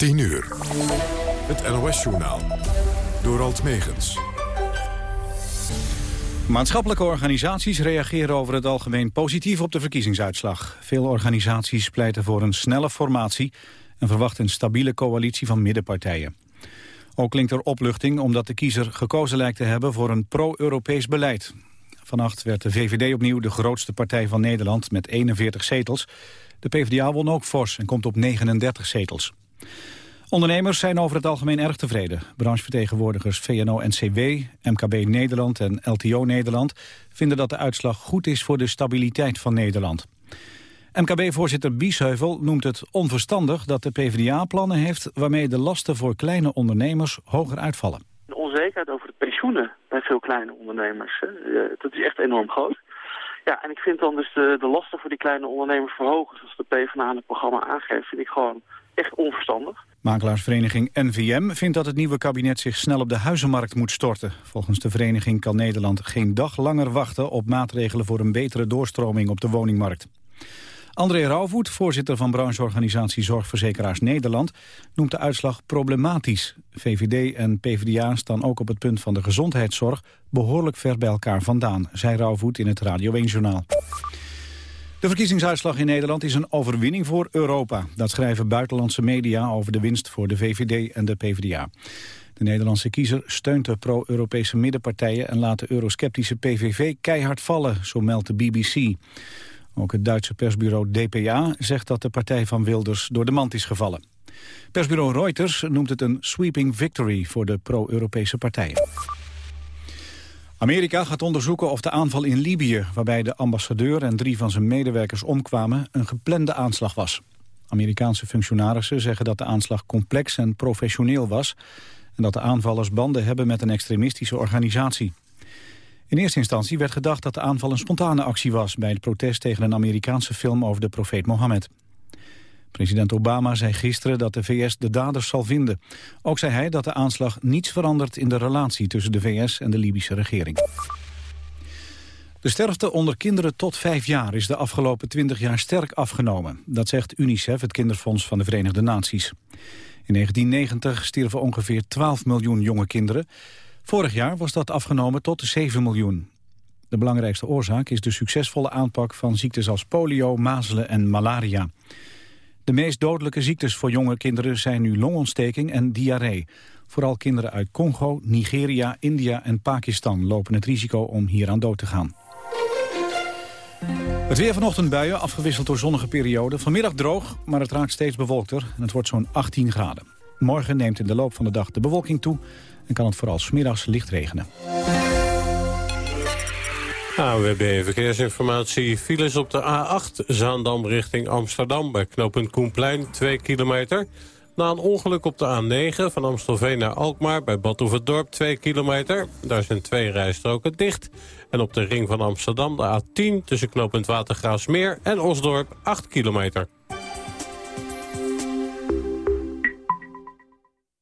10 uur. Het NOS-journaal. Door Alt Megens. Maatschappelijke organisaties reageren over het algemeen positief op de verkiezingsuitslag. Veel organisaties pleiten voor een snelle formatie en verwachten een stabiele coalitie van middenpartijen. Ook klinkt er opluchting omdat de kiezer gekozen lijkt te hebben voor een pro-Europees beleid. Vannacht werd de VVD opnieuw de grootste partij van Nederland met 41 zetels. De PvdA won ook fors en komt op 39 zetels. Ondernemers zijn over het algemeen erg tevreden. Branchevertegenwoordigers VNO-NCW, MKB Nederland en LTO Nederland... vinden dat de uitslag goed is voor de stabiliteit van Nederland. MKB-voorzitter Biesheuvel noemt het onverstandig dat de PvdA plannen heeft... waarmee de lasten voor kleine ondernemers hoger uitvallen. De onzekerheid over de pensioenen bij veel kleine ondernemers, dat is echt enorm groot. Ja, en ik vind dan dus de, de lasten voor die kleine ondernemers verhogen... zoals de PvdA in het programma aangeeft, vind ik gewoon echt onverstandig. Makelaarsvereniging NVM vindt dat het nieuwe kabinet zich snel op de huizenmarkt moet storten. Volgens de vereniging kan Nederland geen dag langer wachten op maatregelen voor een betere doorstroming op de woningmarkt. André Rauwvoet, voorzitter van brancheorganisatie Zorgverzekeraars Nederland, noemt de uitslag problematisch. VVD en PvdA staan ook op het punt van de gezondheidszorg behoorlijk ver bij elkaar vandaan, zei Rauwvoet in het Radio 1-journaal. De verkiezingsuitslag in Nederland is een overwinning voor Europa. Dat schrijven buitenlandse media over de winst voor de VVD en de PvdA. De Nederlandse kiezer steunt de pro-Europese middenpartijen... en laat de eurosceptische PVV keihard vallen, zo meldt de BBC. Ook het Duitse persbureau DPA zegt dat de partij van Wilders door de mand is gevallen. Persbureau Reuters noemt het een sweeping victory voor de pro-Europese partijen. Amerika gaat onderzoeken of de aanval in Libië... waarbij de ambassadeur en drie van zijn medewerkers omkwamen... een geplande aanslag was. Amerikaanse functionarissen zeggen dat de aanslag complex en professioneel was... en dat de aanvallers banden hebben met een extremistische organisatie. In eerste instantie werd gedacht dat de aanval een spontane actie was... bij het protest tegen een Amerikaanse film over de profeet Mohammed. President Obama zei gisteren dat de VS de daders zal vinden. Ook zei hij dat de aanslag niets verandert in de relatie tussen de VS en de Libische regering. De sterfte onder kinderen tot vijf jaar is de afgelopen twintig jaar sterk afgenomen. Dat zegt UNICEF, het kinderfonds van de Verenigde Naties. In 1990 stierven ongeveer 12 miljoen jonge kinderen. Vorig jaar was dat afgenomen tot 7 miljoen. De belangrijkste oorzaak is de succesvolle aanpak van ziektes als polio, mazelen en malaria. De meest dodelijke ziektes voor jonge kinderen zijn nu longontsteking en diarree. Vooral kinderen uit Congo, Nigeria, India en Pakistan lopen het risico om hieraan dood te gaan. Het weer vanochtend buien, afgewisseld door zonnige perioden. Vanmiddag droog, maar het raakt steeds bewolkter en het wordt zo'n 18 graden. Morgen neemt in de loop van de dag de bewolking toe en kan het vooral smiddags licht regenen. AWB Verkeersinformatie. Files op de A8 Zaandam richting Amsterdam bij knooppunt Koenplein 2 kilometer. Na een ongeluk op de A9 van Amstelveen naar Alkmaar bij Badhoevedorp 2 kilometer. Daar zijn twee rijstroken dicht. En op de ring van Amsterdam de A10 tussen knooppunt Watergraafsmeer en Osdorp 8 kilometer.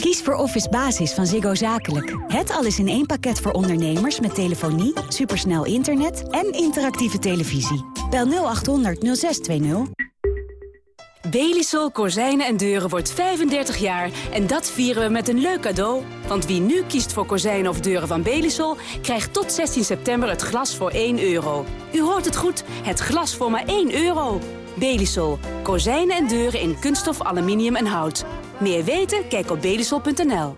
Kies voor Office Basis van Ziggo Zakelijk. Het alles in één pakket voor ondernemers met telefonie, supersnel internet en interactieve televisie. Bel 0800 0620. Belisol Kozijnen en Deuren wordt 35 jaar en dat vieren we met een leuk cadeau. Want wie nu kiest voor kozijnen of deuren van Belisol... krijgt tot 16 september het glas voor 1 euro. U hoort het goed, het glas voor maar 1 euro. Belisol. Kozijnen en deuren in kunststof, aluminium en hout. Meer weten? Kijk op belisol.nl.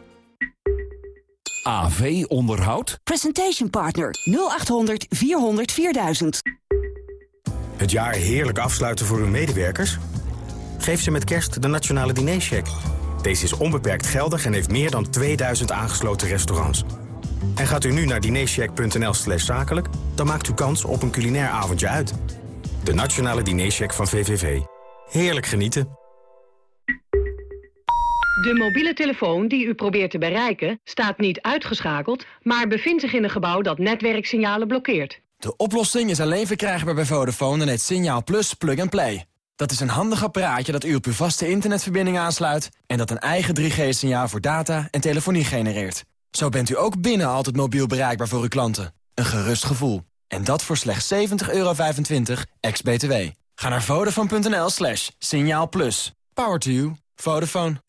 AV Onderhoud? Presentation Partner 0800 400 4000. Het jaar heerlijk afsluiten voor uw medewerkers? Geef ze met kerst de Nationale Dinercheck. Deze is onbeperkt geldig en heeft meer dan 2000 aangesloten restaurants. En gaat u nu naar dinercheck.nl slash zakelijk... dan maakt u kans op een culinair avondje uit. De Nationale Dinercheck van VVV. Heerlijk genieten. De mobiele telefoon die u probeert te bereiken staat niet uitgeschakeld... maar bevindt zich in een gebouw dat netwerksignalen blokkeert. De oplossing is alleen verkrijgbaar bij Vodafone en het Signaal Plus Plug and Play. Dat is een handig apparaatje dat u op uw vaste internetverbinding aansluit... en dat een eigen 3G-signaal voor data en telefonie genereert. Zo bent u ook binnen altijd mobiel bereikbaar voor uw klanten. Een gerust gevoel. En dat voor slechts 70,25 euro ex-BTW. Ga naar vodafone.nl slash signaal plus. Power to you. Vodafone.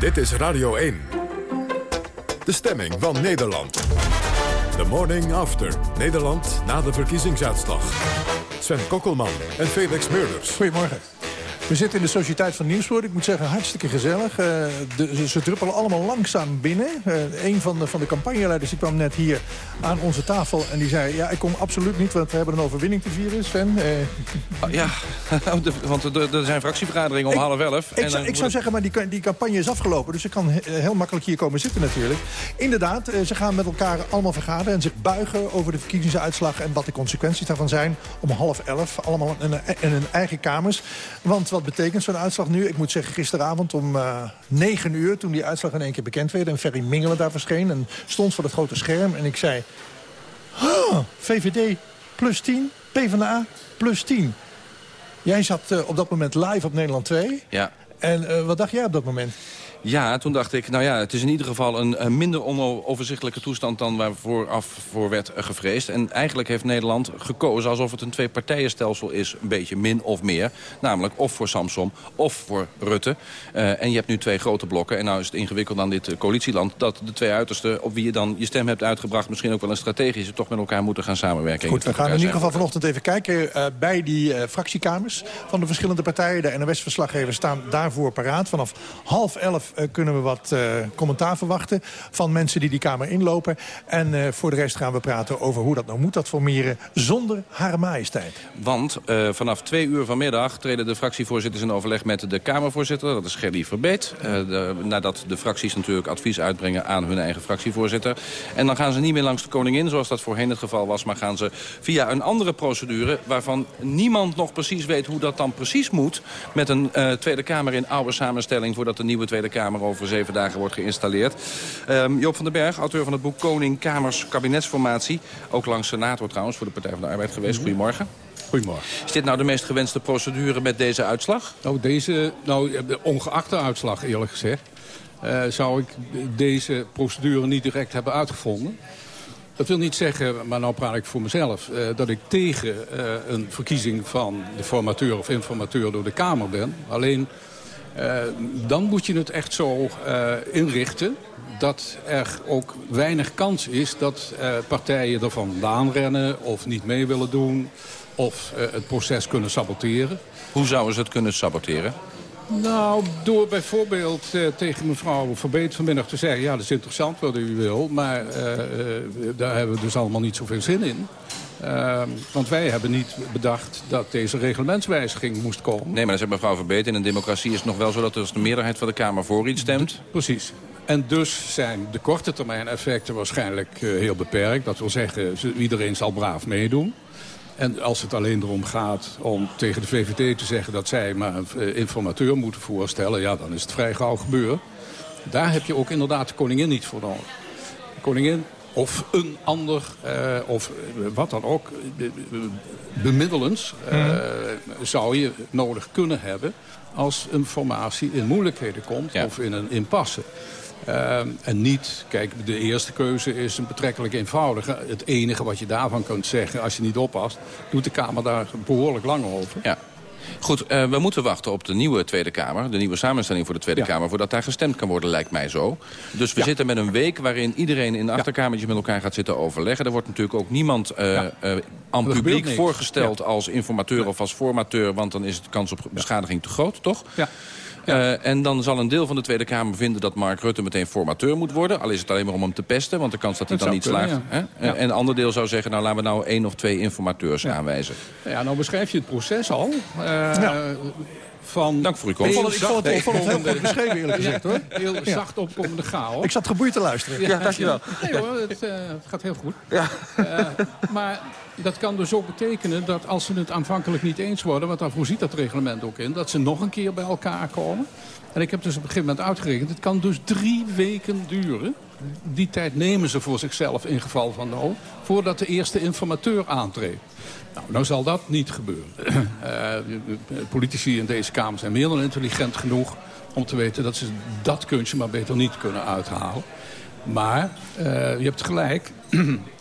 Dit is Radio 1. De stemming van Nederland. The morning after. Nederland na de verkiezingsuitslag. Sven Kokkelman en Felix Meurders. Goedemorgen. We zitten in de Sociëteit van Nieuwswoord. Ik moet zeggen, hartstikke gezellig. Uh, de, ze druppelen allemaal langzaam binnen. Uh, een van de, van de campagneleiders die kwam net hier aan onze tafel... en die zei, ja, ik kom absoluut niet, want we hebben een overwinning te vieren, Sven. Uh, ja, want er zijn fractievergaderingen om ik, half elf. Ik, zou, ik zou zeggen, maar die, die campagne is afgelopen... dus ik kan heel makkelijk hier komen zitten natuurlijk. Inderdaad, ze gaan met elkaar allemaal vergaderen... en zich buigen over de verkiezingsuitslag... en wat de consequenties daarvan zijn om half elf. Allemaal in, in hun eigen kamers. Want wat betekent zo'n uitslag nu? Ik moet zeggen, gisteravond om uh, 9 uur... toen die uitslag in één keer bekend werd... en Ferry Mingelen daar verscheen en stond voor het grote scherm... en ik zei, oh, VVD plus 10, PvdA plus 10. Jij zat uh, op dat moment live op Nederland 2. Ja. En uh, wat dacht jij op dat moment? Ja, toen dacht ik, nou ja, het is in ieder geval een, een minder onoverzichtelijke toestand... dan waar vooraf voor werd gevreesd. En eigenlijk heeft Nederland gekozen alsof het een twee-partijenstelsel is... een beetje min of meer. Namelijk of voor Samsom of voor Rutte. Uh, en je hebt nu twee grote blokken. En nou is het ingewikkeld aan dit coalitieland... dat de twee uitersten op wie je dan je stem hebt uitgebracht... misschien ook wel een strategische toch met elkaar moeten gaan samenwerken. Goed, we gaan in ieder geval vanochtend even kijken... Uh, bij die uh, fractiekamers van de verschillende partijen. De NOS-verslaggevers staan daarvoor paraat. Vanaf half elf uh, kunnen we wat uh, commentaar verwachten van mensen die die kamer inlopen. En uh, voor de rest gaan we praten over hoe dat nou moet, dat formeren zonder haar majesteit. Want vanaf twee uur vanmiddag treden de fractievoorzitters in overleg met de Kamervoorzitter. Dat is Gerdy Verbeet. Nadat de fracties natuurlijk advies uitbrengen aan hun eigen fractievoorzitter. En dan gaan ze niet meer langs de koningin, zoals dat voorheen het geval was. Maar gaan ze via een andere procedure waarvan niemand nog precies weet hoe dat dan precies moet. Met een Tweede Kamer in oude samenstelling voordat de nieuwe Tweede Kamer over zeven dagen wordt geïnstalleerd. Um, Joop van den Berg, auteur van het boek Koning Kamers Kabinetsformatie. Ook langs senator trouwens voor de Partij van de Arbeid geweest. -hmm. Goedemorgen. Goedemorgen. Is dit nou de meest gewenste procedure met deze uitslag? Nou, deze, nou ongeacht de uitslag eerlijk gezegd... Uh, zou ik deze procedure niet direct hebben uitgevonden. Dat wil niet zeggen, maar nou praat ik voor mezelf... Uh, dat ik tegen uh, een verkiezing van de formateur of informateur door de Kamer ben. Alleen dan moet je het echt zo uh, inrichten dat er ook weinig kans is dat uh, partijen er vandaan rennen of niet mee willen doen of het proces kunnen saboteren. Hoe zouden ze het kunnen saboteren? Nou, door bijvoorbeeld uh, tegen mevrouw Verbeet vanmiddag te zeggen... ja, dat is interessant wat u wil, maar uh, uh, daar hebben we dus allemaal niet zoveel zin in. Uh, want wij hebben niet bedacht dat deze reglementswijziging moest komen. Nee, maar dat zegt mevrouw Verbeet. In een democratie is het nog wel zo dat als de meerderheid van de Kamer voor iets stemt. Precies. En dus zijn de korte termijn effecten waarschijnlijk uh, heel beperkt. Dat wil zeggen, iedereen zal braaf meedoen. En als het alleen erom gaat om tegen de VVD te zeggen... dat zij maar een informateur moeten voorstellen... ja, dan is het vrij gauw gebeuren. Daar heb je ook inderdaad de koningin niet voor nodig. De koningin of een ander, uh, of wat dan ook, bemiddelens... Uh, mm. zou je nodig kunnen hebben als een formatie in moeilijkheden komt... Ja. of in een impasse. Uh, en niet, kijk, de eerste keuze is een betrekkelijk eenvoudige. Het enige wat je daarvan kunt zeggen, als je niet oppast... doet de Kamer daar behoorlijk lang over. Ja. Goed, uh, we moeten wachten op de nieuwe Tweede Kamer. De nieuwe samenstelling voor de Tweede Kamer. Voordat daar gestemd kan worden, lijkt mij zo. Dus we zitten met een week waarin iedereen in de achterkamertje met elkaar gaat zitten overleggen. Er wordt natuurlijk ook niemand uh, uh, aan publiek voorgesteld als informateur of als formateur. Want dan is de kans op beschadiging te groot, toch? Ja. Uh, en dan zal een deel van de Tweede Kamer vinden dat Mark Rutte meteen formateur moet worden. Al is het alleen maar om hem te pesten, want de kans dat hij dan niet slaagt. Hè? En een ander deel zou zeggen, nou laten we nou één of twee informateurs aanwijzen. Ja, nou beschrijf je het proces al. Uh, van Dank voor uw komst. Ik vond het, ik vond het, ik vond het heel goed beschreven eerlijk gezegd hoor. Heel zacht opkomende chaos. Ik zat geboeid te luisteren. Ja, dankjewel. Nee hoor, het, uh, het gaat heel goed. Ja. Uh, maar dat kan dus ook betekenen dat als ze het aanvankelijk niet eens worden... want daar voorziet dat reglement ook in... dat ze nog een keer bij elkaar komen. En ik heb dus op een gegeven moment uitgerekend... het kan dus drie weken duren. Die tijd nemen ze voor zichzelf in geval van nood... voordat de eerste informateur aantreedt. Nou, nou zal dat niet gebeuren. uh, politici in deze Kamer zijn meer dan intelligent genoeg... om te weten dat ze dat kunstje maar beter niet kunnen uithalen. Maar uh, je hebt gelijk...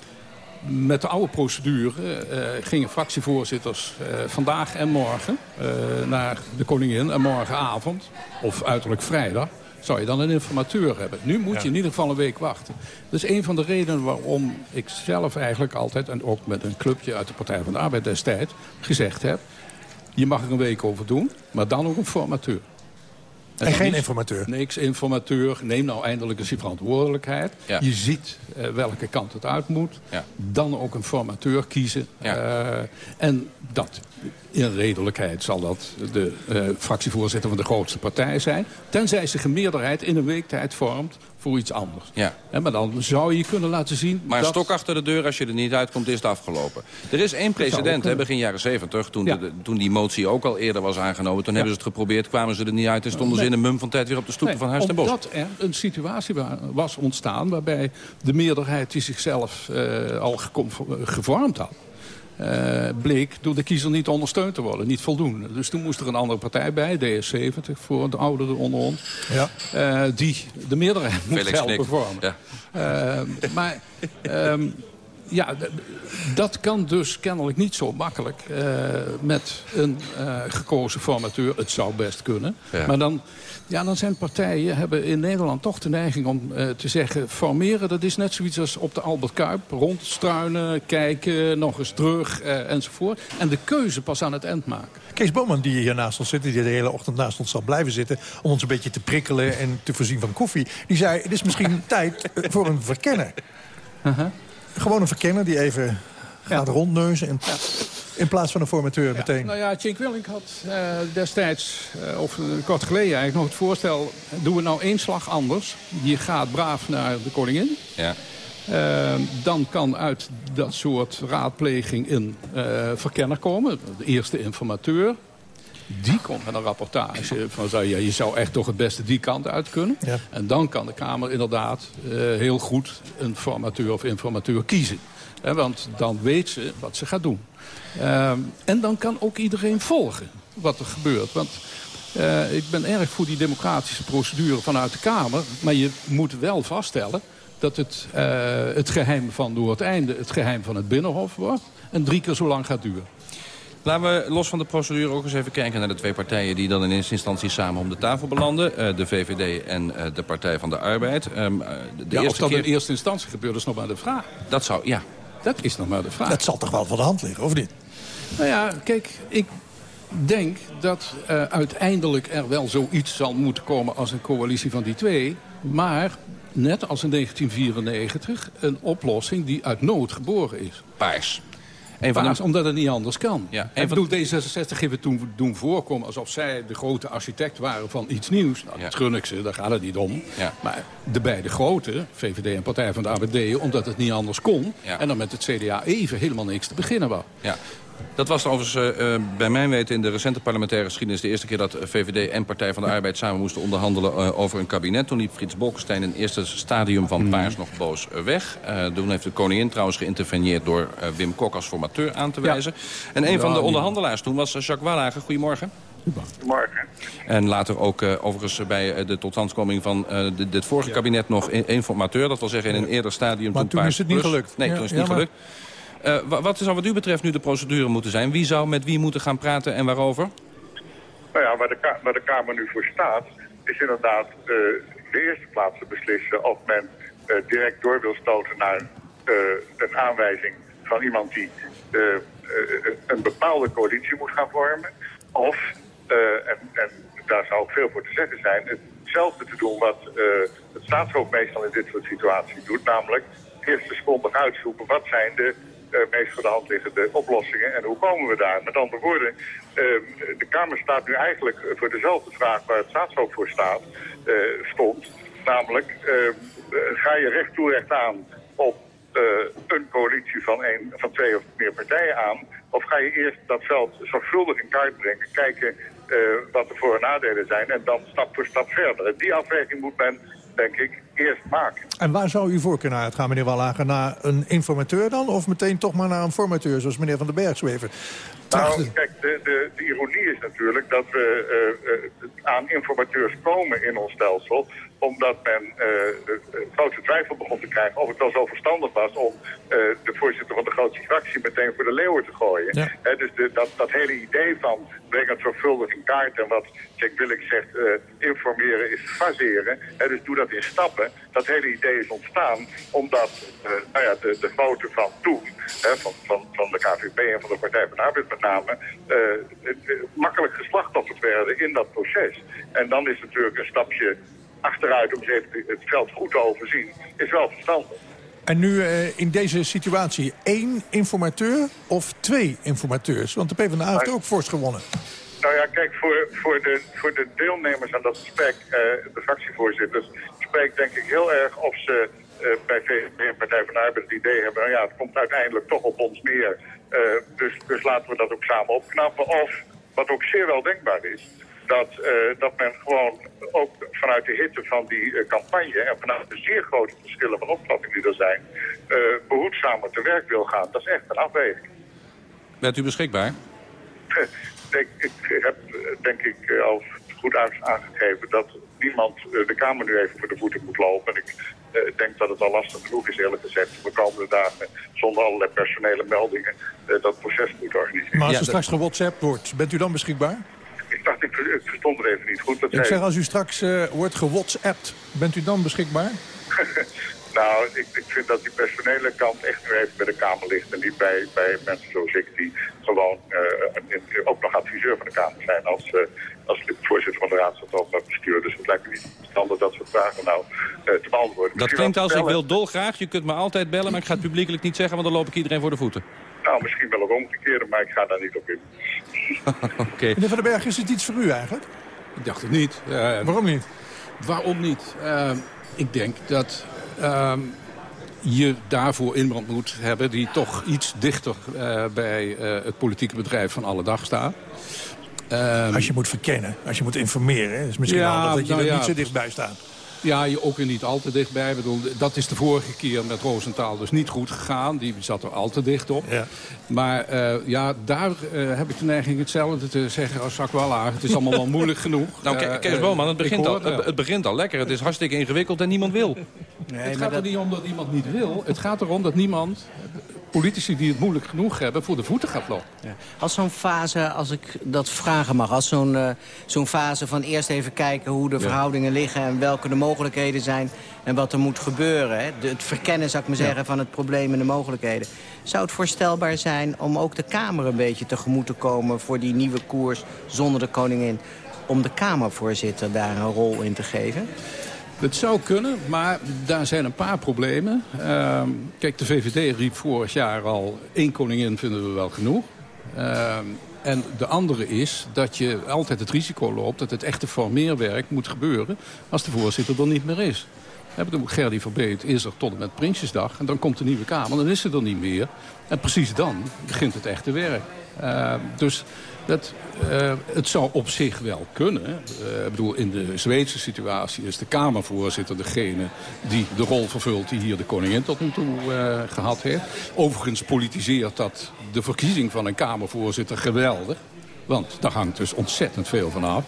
met de oude procedure uh, gingen fractievoorzitters uh, vandaag en morgen uh, naar de koningin. En morgenavond, of uiterlijk vrijdag, zou je dan een informateur hebben. Nu moet ja. je in ieder geval een week wachten. Dat is een van de redenen waarom ik zelf eigenlijk altijd... en ook met een clubje uit de Partij van de Arbeid destijds gezegd heb... je mag er een week over doen, maar dan ook een formateur. En, en geen informateur? Niks informateur. Neem nou eindelijk eens je verantwoordelijkheid. Ja. Je ziet uh, welke kant het uit moet. Ja. Dan ook een formateur kiezen. Ja. Uh, en dat in redelijkheid zal dat de uh, fractievoorzitter van de grootste partij zijn. Tenzij zich een meerderheid in een week tijd vormt voor iets anders. Ja. En maar dan zou je kunnen laten zien... Maar dat... stok achter de deur, als je er niet uitkomt, is het afgelopen. Er is één precedent, hè, begin jaren 70, toen, ja. de, toen die motie ook al eerder was aangenomen. Toen ja. hebben ze het geprobeerd, kwamen ze er niet uit... en stonden nee. ze in een mum van tijd weer op de stoep nee, van Huis ten Bosch. Omdat er een situatie was ontstaan... waarbij de meerderheid die zichzelf uh, al gevormd had... Uh, bleek door de kiezer niet ondersteund te worden. Niet voldoende. Dus toen moest er een andere partij bij, DS70 voor de ouderen onder ons. Ja. Uh, die de meerderheid moest Felix helpen vormen. Ja. Uh, maar um, ja, dat kan dus kennelijk niet zo makkelijk met een gekozen formateur. Het zou best kunnen. Ja. Maar dan... Ja, dan zijn partijen hebben in Nederland toch de neiging om uh, te zeggen... formeren, dat is net zoiets als op de Albert Kuip. Rondstruinen, kijken, nog eens terug uh, enzovoort. En de keuze pas aan het eind maken. Kees Boman, die hier naast ons zit, die de hele ochtend naast ons zal blijven zitten... om ons een beetje te prikkelen en te voorzien van koffie... die zei, het is misschien tijd voor een verkenner. Uh -huh. Gewoon een verkenner die even gaat ja. rondneuzen... En... Ja. In plaats van een formateur ja. meteen. Nou ja, Cenk Willink had uh, destijds, uh, of uh, kort geleden eigenlijk, nog het voorstel... doen we nou één slag anders. Je gaat braaf naar de koningin. Ja. dan kan uit dat soort raadpleging een verkenner komen. De eerste informateur. Die komt met een rapportage van zou je, je zou echt toch het beste die kant uit kunnen. Ja. En dan kan de Kamer inderdaad heel goed een formateur of informateur kiezen. Want dan weet ze wat ze gaat doen. Uh, en dan kan ook iedereen volgen wat er gebeurt. Want uh, ik ben erg voor die democratische procedure vanuit de Kamer. Maar je moet wel vaststellen dat het, uh, het geheim van Noordeinde het geheim van het Binnenhof wordt. En drie keer zo lang gaat duren. Laten we los van de procedure ook eens even kijken naar de twee partijen... die dan in eerste instantie samen om de tafel belanden. Uh, de VVD en uh, de Partij van de Arbeid. Um, de ja, eerste of dat keer... in eerste instantie gebeurt, is nog maar de vraag. Dat zou, ja. Dat is nog maar de vraag. Dat zal toch wel van de hand liggen, of niet? Nou ja, kijk, ik denk dat uh, uiteindelijk er wel zoiets zal moeten komen als een coalitie van die twee. Maar, net als in 1994, een oplossing die uit nood geboren is. Paars. Een van omdat het niet anders kan. Ja, en van... D66 heeft het toen doen voorkomen alsof zij de grote architect waren van iets nieuws. Nou, dat gun ik ze, daar gaat het niet om. Maar de beide grote, VVD en Partij van de ABD, omdat het niet anders kon. En dan met het CDA even helemaal niks te beginnen was. Ja. Dat was overigens uh, bij mijn weten in de recente parlementaire geschiedenis... de eerste keer dat VVD en Partij van de Arbeid samen moesten onderhandelen uh, over een kabinet. Toen liep Frits Bolkestein in het eerste stadium van Paars nog boos weg. Uh, toen heeft de koningin trouwens geïnterveneerd door Wim Kok als formateur aan te wijzen. Ja. En een ja, van de onderhandelaars toen was Jacques Wallager. Goedemorgen. Goedemorgen. En later ook uh, overigens bij de totstandkoming van uh, dit vorige ja. kabinet nog informateur. Dat wil zeggen in een eerder stadium. Maar toen, toen is het niet plus. gelukt. Nee, toen is het niet gelukt. Uh, wat zou wat u betreft nu de procedure moeten zijn? Wie zou met wie moeten gaan praten en waarover? Nou ja, waar de, de Kamer nu voor staat, is inderdaad uh, de eerste plaats te beslissen of men uh, direct door wil stoten naar een aanwijzing van iemand die een bepaalde coalitie moet gaan vormen. Of, en, en, daar zou ook veel voor te zeggen zijn, hetzelfde te doen wat het staatshoofd meestal in dit soort situaties doet. Namelijk eerst secondig uitzoeken wat zijn de meest voor de hand liggende oplossingen en hoe komen we daar. Met andere woorden, uh, de Kamer staat nu eigenlijk voor dezelfde vraag waar het staatshoofd voor staat, uh, stond. Namelijk, ehm, ga je recht toe recht aan op een coalitie van, een, van twee of meer partijen aan? Of ga je eerst dat veld zorgvuldig in kaart brengen, kijken wat de voor- en nadelen zijn en dan stap voor stap verder. Die afweging moet men denk ik, eerst maken. En waar zou u voor kunnen uitgaan, meneer Wallager? Naar een informateur dan? Of meteen toch maar naar een formateur, zoals meneer Van den Berg zweven? Nou, kijk, de, de, de, ironie is natuurlijk dat we uh, uh, aan informateurs komen in ons stelsel omdat men uh, grote twijfel begon te krijgen of het wel zo verstandig was om de voorzitter van de grootste fractie meteen voor de leeuwen te gooien. Ja. Dus de, dat, dat hele idee van breng het zorgvuldig in kaart en wat Jack Willik zegt, informeren is faseren. dus doe dat in stappen. Dat hele idee is ontstaan omdat nou ja, de, de grote van toen, van, van, van de KVP en van de Partij van de Arbeid met name, makkelijk geslachtofferd werden in dat proces. En dan is natuurlijk een stapje achteruit om het veld goed te overzien, is wel verstandig. En nu uh, in deze situatie één informateur of twee informateurs? Want de PvdA heeft ook fors gewonnen. Nou ja, kijk, voor, voor, de, voor de deelnemers aan dat gesprek, uh, de fractievoorzitters, spreekt denk ik heel erg of ze uh, bij VVD en Partij van de Arbeid het idee hebben, nou ja, het komt uiteindelijk toch op ons neer. dus, dus laten we dat ook samen opknappen. Of, wat ook zeer wel denkbaar is, dat, uh, dat men gewoon ook vanuit de hitte van die uh, campagne... en vanuit de zeer grote verschillen van opvatting die er zijn... Uh, behoedzamer te werk wil gaan. Dat is echt een afweging. Bent u beschikbaar? ik, ik heb denk ik al goed aangegeven dat niemand de Kamer nu even voor de voeten moet lopen. En ik uh, denk dat het al lastig genoeg is, eerlijk gezegd, de komende dagen zonder allerlei personele meldingen uh, dat proces moeten organiseren. Maar als er straks gewhatsappt wordt, bent u dan beschikbaar? Ik dacht, ik, ik verstond er even niet goed. Dat ik zeg, als u straks uh, wordt gewhatsappt, bent u dan beschikbaar? nou, ik, ik, vind dat die personele kant echt nu even bij de Kamer ligt... en niet bij, bij mensen zoals ik, die gewoon uh, ook nog adviseur van de Kamer zijn... als, uh, als voorzitter van de Raad van het bestuur. Dus het lijkt me niet verstandig dat soort vragen nou te beantwoorden. Dat klinkt als, ik wil dolgraag, je kunt me altijd bellen... maar ik ga het publiekelijk niet zeggen, want dan loop ik iedereen voor de voeten. Nou, misschien wel ook omgekeerd, maar ik ga daar niet op in. okay. Meneer Van den Berg, is het iets voor u eigenlijk? Ik dacht het niet. Uh, waarom niet? Waarom niet? Uh, ik denk dat uh, je daarvoor iemand moet hebben... die toch iets dichter uh, bij het politieke bedrijf van alle dag staat. als je moet verkennen, als je moet informeren... is misschien ja, handig dat je nou er ja, niet zo dichtbij staat. Ja, je ook er niet al te dichtbij. Ik bedoel, dat is de vorige keer met Roosentaal dus niet goed gegaan. Die zat er al te dicht op. Ja. Maar uh, ja, daar uh, heb ik de neiging hetzelfde te zeggen als Jacques Het is allemaal wel moeilijk genoeg. Nou, uh, Kees Boman, het, begint al, het, het begint al lekker. Het is hartstikke ingewikkeld en niemand wil. Nee, het gaat er niet om dat iemand niet wil. Het gaat erom dat niemand politici die het moeilijk genoeg hebben voor de voeten gaat lopen. Ja. Als zo'n fase, als ik dat vragen mag, als zo'n uh, zo'n fase van eerst even kijken hoe de ja. verhoudingen liggen en welke de mogelijkheden zijn en wat er moet gebeuren. Hè? De, het verkennen, zou ik maar zeggen, van het probleem en de mogelijkheden. Zou het voorstelbaar zijn om ook de Kamer een beetje tegemoet te komen voor die nieuwe koers zonder de koningin? Om de Kamervoorzitter daar een rol in te geven? Het zou kunnen, maar daar zijn een paar problemen. Uh, kijk, de VVD riep vorig jaar al... één koningin vinden we wel genoeg. Uh, en de andere is dat je altijd het risico loopt... dat het echte formeerwerk moet gebeuren als de voorzitter er niet meer is. Gerdy Verbeet is er tot en met Prinsjesdag. En dan komt de nieuwe Kamer, dan is ze er niet meer. En precies dan begint het echte werk. Uh, dus dat, uh, het zou op zich wel kunnen. Uh, ik bedoel, in de Zweedse situatie is de Kamervoorzitter degene die de rol vervult die hier de koningin tot nu toe gehad heeft. Overigens politiseert dat de verkiezing van een Kamervoorzitter geweldig. Want daar hangt dus ontzettend veel van af.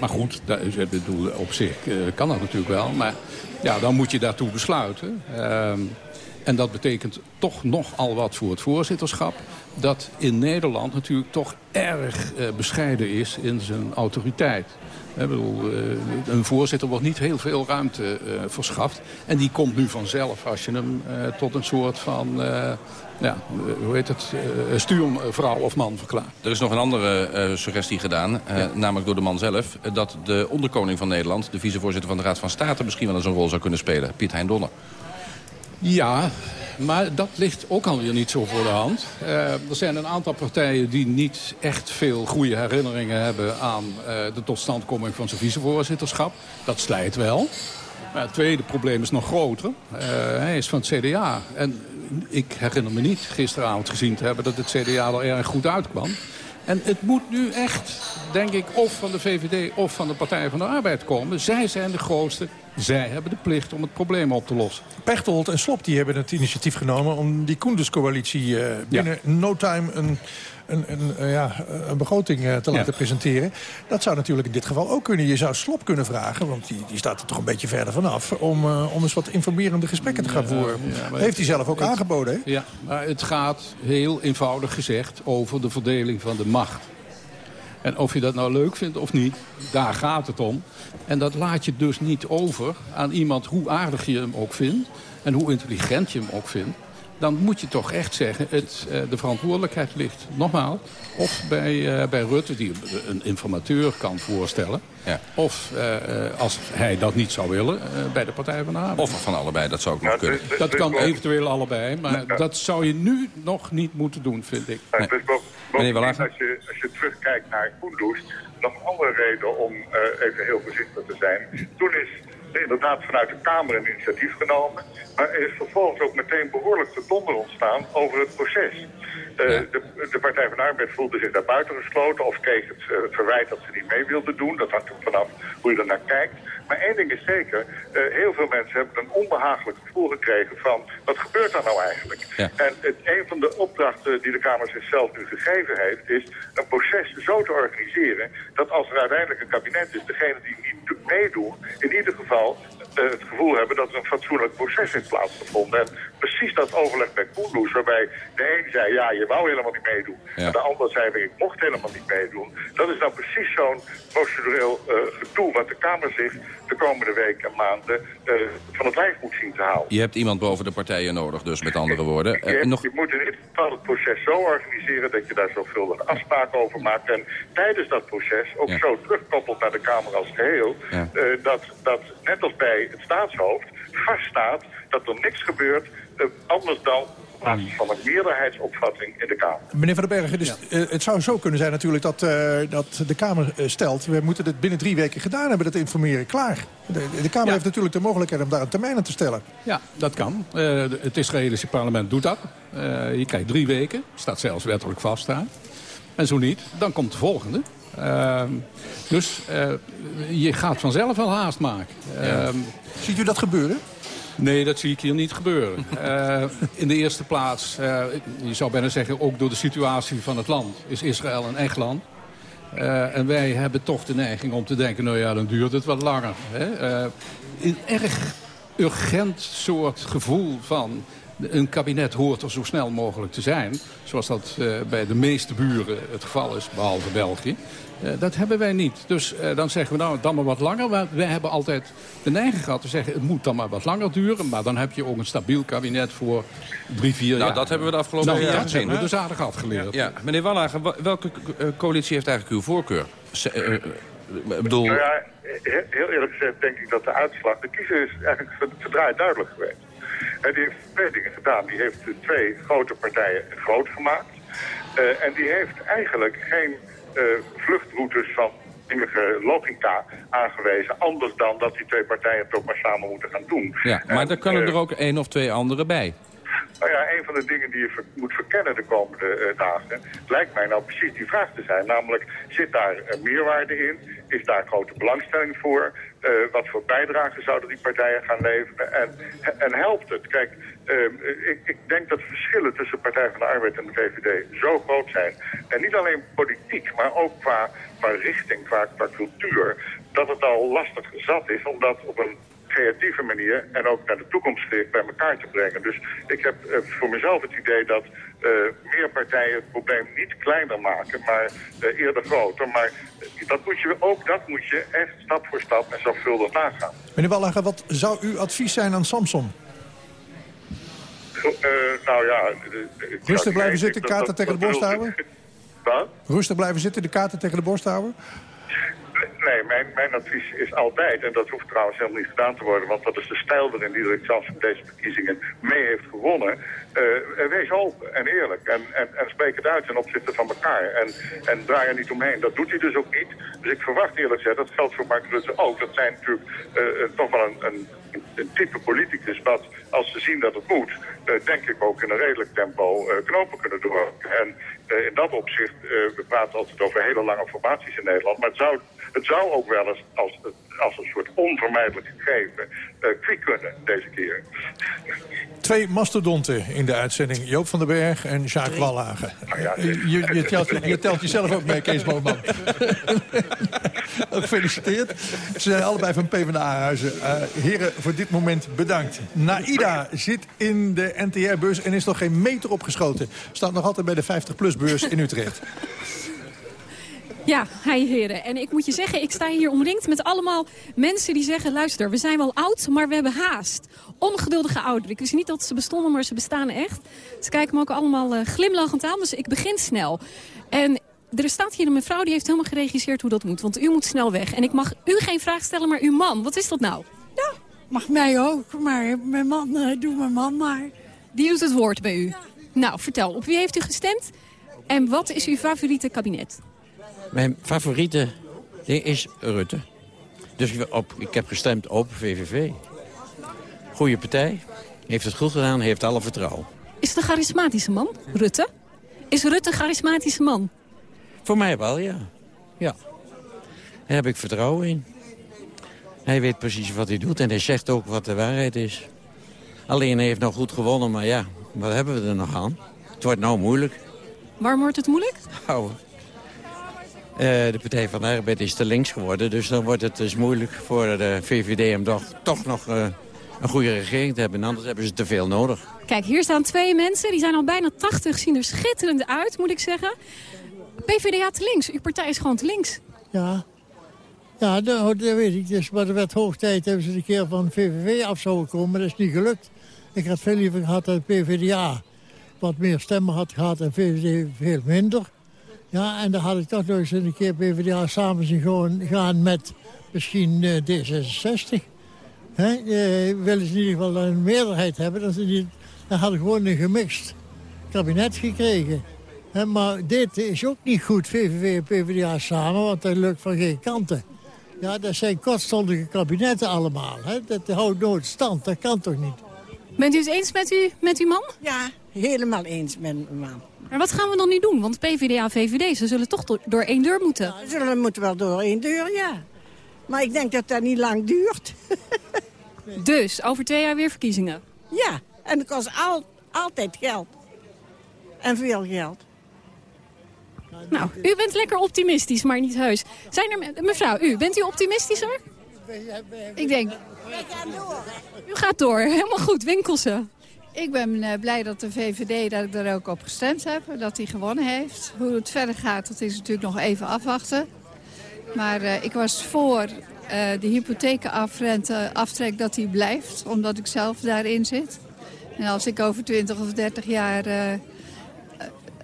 Maar goed, dat, ik bedoel, op zich kan dat natuurlijk wel. Maar ja, dan moet je daartoe besluiten. En dat betekent toch nogal wat voor het voorzitterschap. Dat in Nederland natuurlijk toch erg uh, bescheiden is in zijn autoriteit. Ik bedoel, een voorzitter wordt niet heel veel ruimte verschaft. En die komt nu vanzelf als je hem tot een soort van ja, hoe heet het, uh, stuurvrouw of man verklaart. Er is nog een andere uh, suggestie gedaan, uh, namelijk door de man zelf... dat de onderkoning van Nederland, de vicevoorzitter van de Raad van State... misschien wel eens een rol zou kunnen spelen, Piet Hein Donner. Ja, maar dat ligt ook alweer niet zo voor de hand. er zijn een aantal partijen die niet echt veel goede herinneringen hebben... aan de totstandkoming van zijn vicevoorzitterschap. Dat slijt wel. Maar het tweede probleem is nog groter. hij is van het CDA. En ik herinner me niet gisteravond gezien te hebben dat het CDA er erg goed uitkwam. En het moet nu echt, denk ik, of van de VVD of van de Partij van de Arbeid komen. Zij zijn de grootste. Zij hebben de plicht om het probleem op te lossen. Pechtold en Slop die hebben het initiatief genomen om die Koenderscoalitie uh, binnen no time een een, een, eh, ja, een begroting eh, te laten presenteren. Dat zou natuurlijk in dit geval ook kunnen. Je zou Slop kunnen vragen, want die, die staat er toch een beetje verder vanaf... om, om eens wat informerende gesprekken te gaan voeren. Heeft hij zelf ook aangeboden, hè? Ja, maar het gaat heel eenvoudig gezegd over de verdeling van de macht. En of je dat nou leuk vindt of niet, daar gaat het om. En dat laat je dus niet over aan iemand hoe aardig je hem ook vindt... en hoe intelligent je hem ook vindt dan moet je toch echt zeggen... Het, uh, de verantwoordelijkheid ligt nogmaals of bij, uh, bij Rutte... die een informateur kan voorstellen... Ja. of uh, als hij dat niet zou willen, bij de Partij van de Arbeid. Of van allebei, dat zou ook nog kunnen. Dat kan eventueel allebei, maar ja. dat zou je nu nog niet moeten doen, vind ik. Nee. Dus Meneer als, je, als je terugkijkt naar Koendoes... nog een andere reden om even heel voorzichtig te zijn. Toen is inderdaad vanuit de Kamer een initiatief genomen. Maar er is vervolgens ook meteen behoorlijk te donder ontstaan over het proces. Uh, de, de, Partij van de Arbeid voelde zich daar buiten gesloten of kreeg het, uh, het verwijt dat ze niet mee wilde doen. Dat hangt er vanaf hoe je er naar kijkt. Maar één ding is zeker, uh, heel veel mensen hebben een onbehagelijk gevoel gekregen van wat gebeurt daar nou eigenlijk? Ja. En het, een van de opdrachten die de Kamer zichzelf nu gegeven heeft is een proces zo te organiseren dat als er uiteindelijk een kabinet is, degene die niet meedoen, in ieder geval uh, het gevoel hebben dat er een fatsoenlijk proces heeft plaatsgevonden. En precies dat overleg bij Koenloes, waarbij de een zei, ja, je wou helemaal niet meedoen. Ja. En de ander zei, ik mocht helemaal niet meedoen. Dat is nou precies zo'n procedureel uh, gedoe wat de Kamer zich de komende weken en maanden uh, van het lijf moet zien te halen. Je hebt iemand boven de partijen nodig, dus met andere woorden. Je, hebt, nog... je moet in ieder geval het proces zo organiseren dat je daar zoveel afspraken over maakt. En tijdens dat proces ook ja. zo terugkoppelt naar de Kamer als geheel. Ja. dat, dat net als bij het staatshoofd vaststaat dat er niks gebeurt uh, anders dan op basis van een meerderheidsopvatting in de Kamer. Meneer Van den Bergen, dus, ja. uh, het zou zo kunnen zijn natuurlijk dat, uh, dat de Kamer stelt... we moeten het binnen drie weken gedaan hebben, dat informeren, klaar. De, de Kamer ja. heeft natuurlijk de mogelijkheid om daar een termijn aan te stellen. Ja, dat kan. het Israëlische parlement doet dat. je krijgt drie weken, staat zelfs wettelijk vast daar. En zo niet, dan komt de volgende. Uh, dus uh, je gaat vanzelf wel haast maken. Ja. Uh, Ziet u dat gebeuren? Nee, dat zie ik hier niet gebeuren. uh, in de eerste plaats, je zou bijna zeggen, ook door de situatie van het land... is Israël een echt land. en wij hebben toch de neiging om te denken, nou ja, dan duurt het wat langer. Hè? een erg urgent soort gevoel van een kabinet hoort er zo snel mogelijk te zijn. Zoals dat uh, bij de meeste buren het geval is, behalve België. Uh, dat hebben wij niet. Dus uh, dan zeggen we nou, dan maar wat langer. Maar wij hebben altijd de neiging gehad te zeggen... het moet dan maar wat langer duren. Maar dan heb je ook een stabiel kabinet voor drie, vier nou, jaar. Nou, dat hebben we de afgelopen nou, jaar ja, gezien. Dat hebben we dus aardig afgeleerd. Ja. Meneer Wallagen, welke coalitie heeft eigenlijk uw voorkeur? Ik bedoel... Nou ja, heel eerlijk gezegd denk ik dat de uitslag... de kiezer is eigenlijk verdraaid duidelijk geweest. En die heeft twee dingen gedaan. Die heeft twee grote partijen groot gemaakt. Uh, en die heeft eigenlijk geen vluchtroutes van enige logica aangewezen. Anders dan dat die twee partijen het ook maar samen moeten gaan doen. Ja, maar en, er kunnen uh, er ook één of twee andere bij. Nou ja, een van de dingen die je moet verkennen de komende uh, dagen... lijkt mij nou precies die vraag te zijn. Namelijk, zit daar uh, meerwaarde in? Is daar grote belangstelling voor? Uh, wat voor bijdragen zouden die partijen gaan leveren? En, en helpt het? Kijk, ik, ik, denk dat de verschillen tussen Partij van de Arbeid en de VVD zo groot zijn. En niet alleen politiek, maar ook qua, qua richting, qua, qua cultuur... dat het al lastig zat is om dat op een creatieve manier en ook naar de toekomst bij elkaar te brengen. Dus ik heb eh, voor mezelf het idee dat eh, meer partijen het probleem niet kleiner maken, maar eh, eerder groter. Maar dat moet je, ook dat moet je echt stap voor stap en zorgvuldig nagaan. Meneer Wallager, wat zou uw advies zijn aan Samson? Nou ja... Rustig blijven zitten, kaarten tegen de borst houden? Wat? Rustig blijven zitten, de kaarten tegen de borst houden? Nee, mijn, advies is altijd, en dat hoeft trouwens helemaal niet gedaan te worden... want dat is de stijl waarin Diederik Samson deze verkiezingen mee heeft gewonnen... Uh, wees open en eerlijk en, en, en spreek het uit ten opzichte van elkaar. En, en draai er niet omheen. Dat doet hij dus ook niet. Dus ik verwacht eerlijk gezegd, dat geldt voor Mark Rutte ook. Dat zijn natuurlijk uh, toch wel een, een, een, type politicus wat, als ze zien dat het moet... denk ik ook in een redelijk tempo knopen kunnen doorhakken. En in dat opzicht, we praten altijd over hele lange formaties in Nederland... maar het zou het zou ook wel eens als, als een soort onvermijdelijk gegeven uh, kwiek kunnen deze keer. Twee mastodonten in de uitzending. Joop van den Berg en Jacques Wallagen. Nou ja, je, je, telt, je, telt, jezelf ook mee, Kees Boman. Gefeliciteerd. Ze zijn allebei van PvdA-huizen. Uh, heren, voor dit moment bedankt. Naida zit in de NTR-beurs en is nog geen meter opgeschoten. Staat nog altijd bij de 50-plus-beurs in Utrecht. Ja, hi heren. En ik moet je zeggen, ik sta hier omringd met allemaal mensen die zeggen... luister, we zijn wel oud, maar we hebben haast. Ongeduldige ouderen. Ik wist niet dat ze bestonden, maar ze bestaan echt. Ze kijken me ook allemaal uh, glimlachend aan, dus ik begin snel. En er staat hier een mevrouw die heeft helemaal geregisseerd hoe dat moet. Want u moet snel weg. En ik mag u geen vraag stellen, maar uw man. Wat is dat nou? Ja, mag mij ook. Maar mijn man, uh, doe mijn man maar. Die doet het woord bij u. Nou, vertel, op wie heeft u gestemd? En wat is uw favoriete kabinet? Mijn favoriete ding is Rutte. Dus op, ik heb gestemd op VVV. Goeie partij. Heeft het goed gedaan, heeft alle vertrouwen. Is het een charismatische man, Rutte? Is Rutte een charismatische man? Voor mij wel, ja. Ja. Daar heb ik vertrouwen in. Hij weet precies wat hij doet en hij zegt ook wat de waarheid is. Alleen hij heeft nog goed gewonnen, maar ja, wat hebben we er nog aan? Het wordt nou moeilijk. Waarom wordt het moeilijk? Nou, de Partij van de Arbeid is te links geworden. Dus dan wordt het dus moeilijk voor de VVD om toch, toch nog uh, een goede regering te hebben. Anders hebben ze te veel nodig. Kijk, hier staan twee mensen. Die zijn al bijna 80, zien er schitterend uit, moet ik zeggen. PvdA te links. Uw partij is gewoon te links. Ja, ja dat, dat weet ik. Dus, maar er werd hoog tijd hebben ze een keer van VVV af zouden komen. Maar dat is niet gelukt. Ik had veel liever gehad dat PvdA wat meer stemmen had gehad en VVD veel minder. Ja, en dan had ik toch nog eens een keer PvdA samen zien gaan met misschien uh, D66. He? Uh, willen ze in ieder geval een meerderheid hebben. Dan, ze niet, dan hadden gewoon een gemixt kabinet gekregen. He, maar dit is ook niet goed, VVV en PvdA samen, want dat lukt van geen kanten. Ja, dat zijn kortstondige kabinetten allemaal. Hè? Dat houdt nooit stand, dat kan toch niet? Bent u het eens met, u, met uw man? Ja, helemaal eens met mijn man. Maar wat gaan we dan nu doen? Want PvdA VVD, ze zullen toch door één deur moeten. Ja, ze zullen moeten wel door één deur, ja. Maar ik denk dat dat niet lang duurt. dus, over twee jaar weer verkiezingen? Ja, en het kost al, altijd geld. En veel geld. Nou, u bent lekker optimistisch, maar niet heus. Zijn er, mevrouw, u, bent u optimistischer? Ik denk... U gaat door, helemaal goed, winkelsen. Ik ben uh, blij dat de VVD, dat er ook op gestemd heb, dat hij gewonnen heeft. Hoe het verder gaat, dat is natuurlijk nog even afwachten. Maar uh, ik was voor uh, de aftrek dat die blijft, omdat ik zelf daarin zit. En als ik over 20 of 30 jaar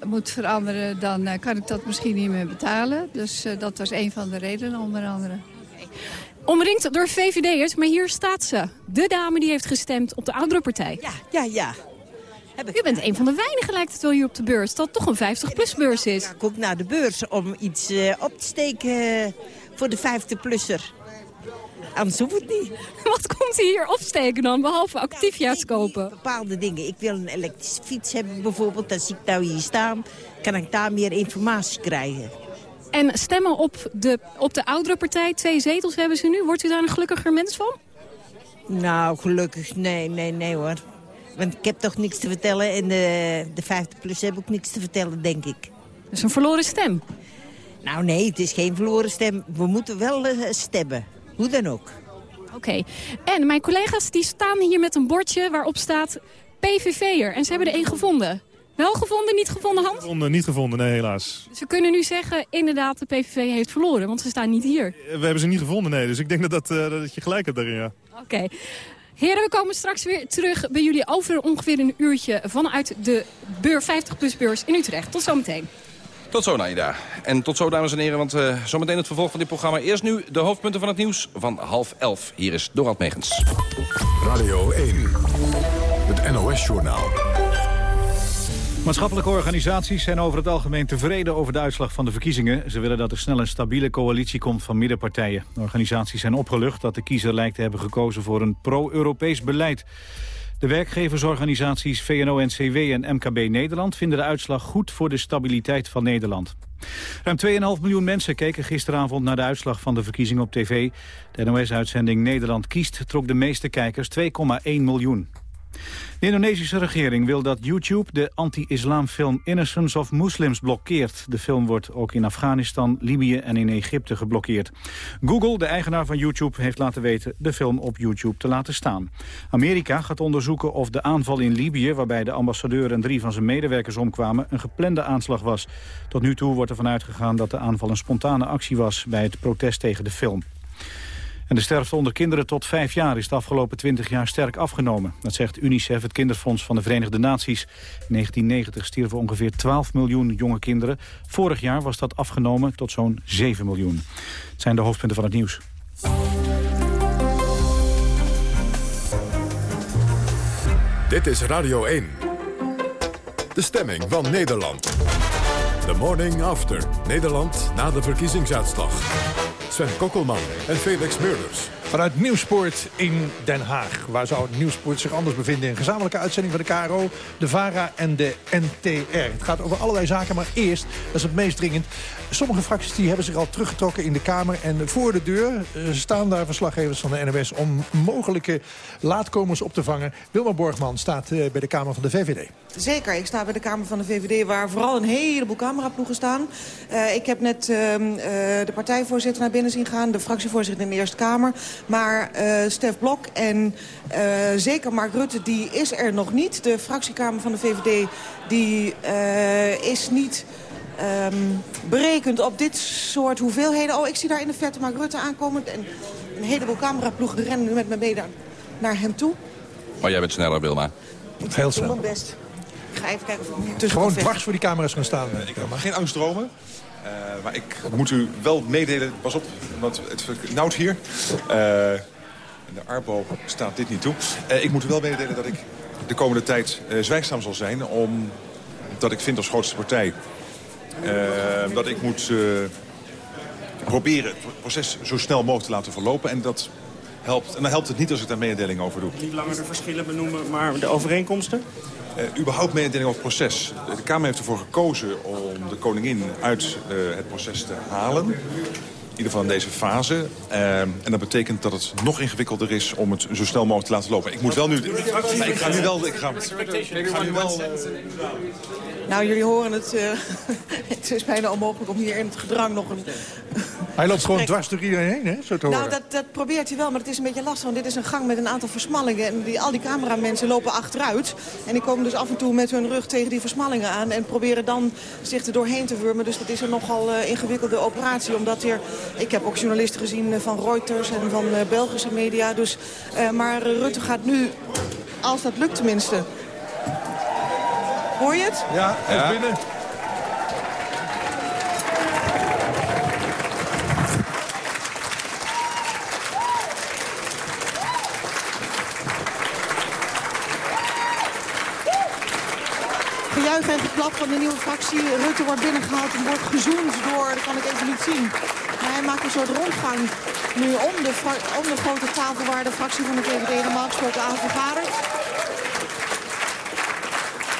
moet veranderen, dan kan ik dat misschien niet meer betalen. Dus dat was een van de redenen onder andere. Omringd door VVD'ers, maar hier staat ze. De dame die heeft gestemd op de oudere partij. Ja, ja, ja. U bent een van de weinigen, lijkt het wel, hier op de beurs. Dat toch een 50-plus-beurs is. Ik ook naar de beurs om iets uh, op te steken voor de 50-plusser. Anders hoeft het niet. Wat komt hier opsteken dan, behalve actiefjaars kopen? Bepaalde dingen. Ik wil een elektrische fiets hebben bijvoorbeeld. Dat zie ik nou hier staan. Kan ik daar meer informatie krijgen. En stemmen op de, op de oudere partij, twee zetels hebben ze nu. Wordt u daar een gelukkiger mens van? Nou, gelukkig, nee, nee, nee hoor. Want ik heb toch niks te vertellen en de, de 50 plus heb ook niks te vertellen, denk ik. Is een verloren stem? Nou nee, het is geen verloren stem. We moeten wel uh, stemmen. Hoe dan ook. Oké. En mijn collega's die staan hier met een bordje waarop staat PVV'er. En ze hebben er één gevonden. Wel gevonden, niet gevonden, Hans? Gevonden, niet gevonden, nee helaas. Ze kunnen nu zeggen, inderdaad, de PVV heeft verloren, want ze staan niet hier. We hebben ze niet gevonden, nee. Dus ik denk dat, dat, eh, dat je gelijk hebt daarin, ja. Oké. Heren, we komen straks weer terug bij jullie over ongeveer een uurtje vanuit de Beur 50PLUS beurs in Utrecht. Tot zometeen. Tot zo, Naida. En tot zo, dames en heren, want uh, zometeen het vervolg van dit programma. Eerst nu de hoofdpunten van het nieuws van half elf. Hier is Dorald Megens. Radio 1, het NOS-journaal. Maatschappelijke organisaties zijn over het algemeen tevreden over de uitslag van de verkiezingen. Ze willen dat er snel een stabiele coalitie komt van middenpartijen. De organisaties zijn opgelucht dat de kiezer lijkt te hebben gekozen voor een pro-Europees beleid. De werkgeversorganisaties VNO-NCW en MKB Nederland vinden de uitslag goed voor de stabiliteit van Nederland. Ruim 2,5 miljoen mensen keken gisteravond naar de uitslag van de verkiezingen op tv. De NOS-uitzending Nederland kiest trok de meeste kijkers, 2,1 miljoen. De Indonesische regering wil dat YouTube de anti-islamfilm Innocence of Muslims blokkeert. De film wordt ook in Afghanistan, Libië en in Egypte geblokkeerd. Google, de eigenaar van YouTube, heeft laten weten de film op YouTube te laten staan. Amerika gaat onderzoeken of de aanval in Libië, waarbij de ambassadeur en drie van zijn medewerkers omkwamen, een geplande aanslag was. Tot nu toe wordt ervan uitgegaan dat de aanval een spontane actie was bij het protest tegen de film. En de sterfte onder kinderen tot vijf jaar is de afgelopen 20 jaar sterk afgenomen. Dat zegt UNICEF, het kinderfonds van de Verenigde Naties. In 1990 stierven ongeveer 12 miljoen jonge kinderen. Vorig jaar was dat afgenomen tot zo'n 7 miljoen. Het zijn de hoofdpunten van het nieuws. Dit is Radio 1. De stemming van Nederland. The morning after. Nederland na de verkiezingsuitslag. Sven Kokkelman en Felix Meurders. Vanuit Nieuwspoort in Den Haag. Waar zou Nieuwspoort zich anders bevinden? Een gezamenlijke uitzending van de KRO, de VARA en de NTR. Het gaat over allerlei zaken, maar eerst, dat is het meest dringend... sommige fracties die hebben zich al teruggetrokken in de Kamer... en voor de deur eh, staan daar verslaggevers van de NOS... om mogelijke laatkomers op te vangen. Wilma Borgman staat eh, bij de Kamer van de VVD. Zeker, ik sta bij de Kamer van de VVD... waar vooral een heleboel cameraploegen staan. Uh, ik heb net uh, de partijvoorzitter naar binnen zien gaan... de fractievoorzitter in de Eerste Kamer... Maar uh, Stef Blok en uh, zeker Mark Rutte, die is er nog niet. De fractiekamer van de VVD die, uh, is niet um, berekend op dit soort hoeveelheden. Oh, ik zie daar in de verte Mark Rutte aankomen. En een heleboel cameraploegen rennen met me mee naar, hem toe. Maar jij bent sneller, Wilma. Ik Heel snel. best. Ik ga even kijken of ik tussen Gewoon dwars voor die camera's gaan staan. Ik heb maar geen angstdromen. Uh, maar ik moet u wel meedelen, pas op, want het nauwt hier. In de Arbo staat dit niet toe. Uh, ik moet u wel meedelen dat ik de komende tijd zwijgzaam zal zijn... omdat ik vind als grootste partij dat ik moet proberen het proces zo snel mogelijk te laten verlopen. En dat helpt. En dan helpt het niet als ik daar mededeling over doe. Niet langer de verschillen benoemen, maar de overeenkomsten? Uh, überhaupt mededeling over het proces. De Kamer heeft ervoor gekozen om de koningin uit uh, het proces te halen. In ieder geval in deze fase. Uh, en dat betekent dat het nog ingewikkelder is om het zo snel mogelijk te laten lopen. Ik moet wel nu... Maar ik ga nu wel... Ik ga, ik ga nu wel... Nou, jullie horen het. Uh, het is bijna onmogelijk om hier in het gedrang nog een... Hij loopt gewoon dwars door iedereen heen, hè? Zo te nou, dat, dat probeert hij wel, maar het is een beetje lastig. Want dit is een gang met een aantal versmallingen. En die, al die cameramensen lopen achteruit. En die komen dus af en toe met hun rug tegen die versmallingen aan. En proberen dan zich er doorheen te wurmen. Dus dat is een nogal uh, ingewikkelde operatie. Omdat hier... Ik heb ook journalisten gezien van Reuters en van uh, Belgische media. Dus, maar Rutte gaat nu, als dat lukt tenminste... Hoor je het? Ja, hij is ja. binnen. Gejuich en geklap van de nieuwe fractie. Rutte wordt binnengehaald en wordt gezoend door, dat kan ik even niet zien. Maar hij maakt een soort rondgang nu om de, om de grote tafel waar de fractie van de VVD normaal gesproken aan vergadert.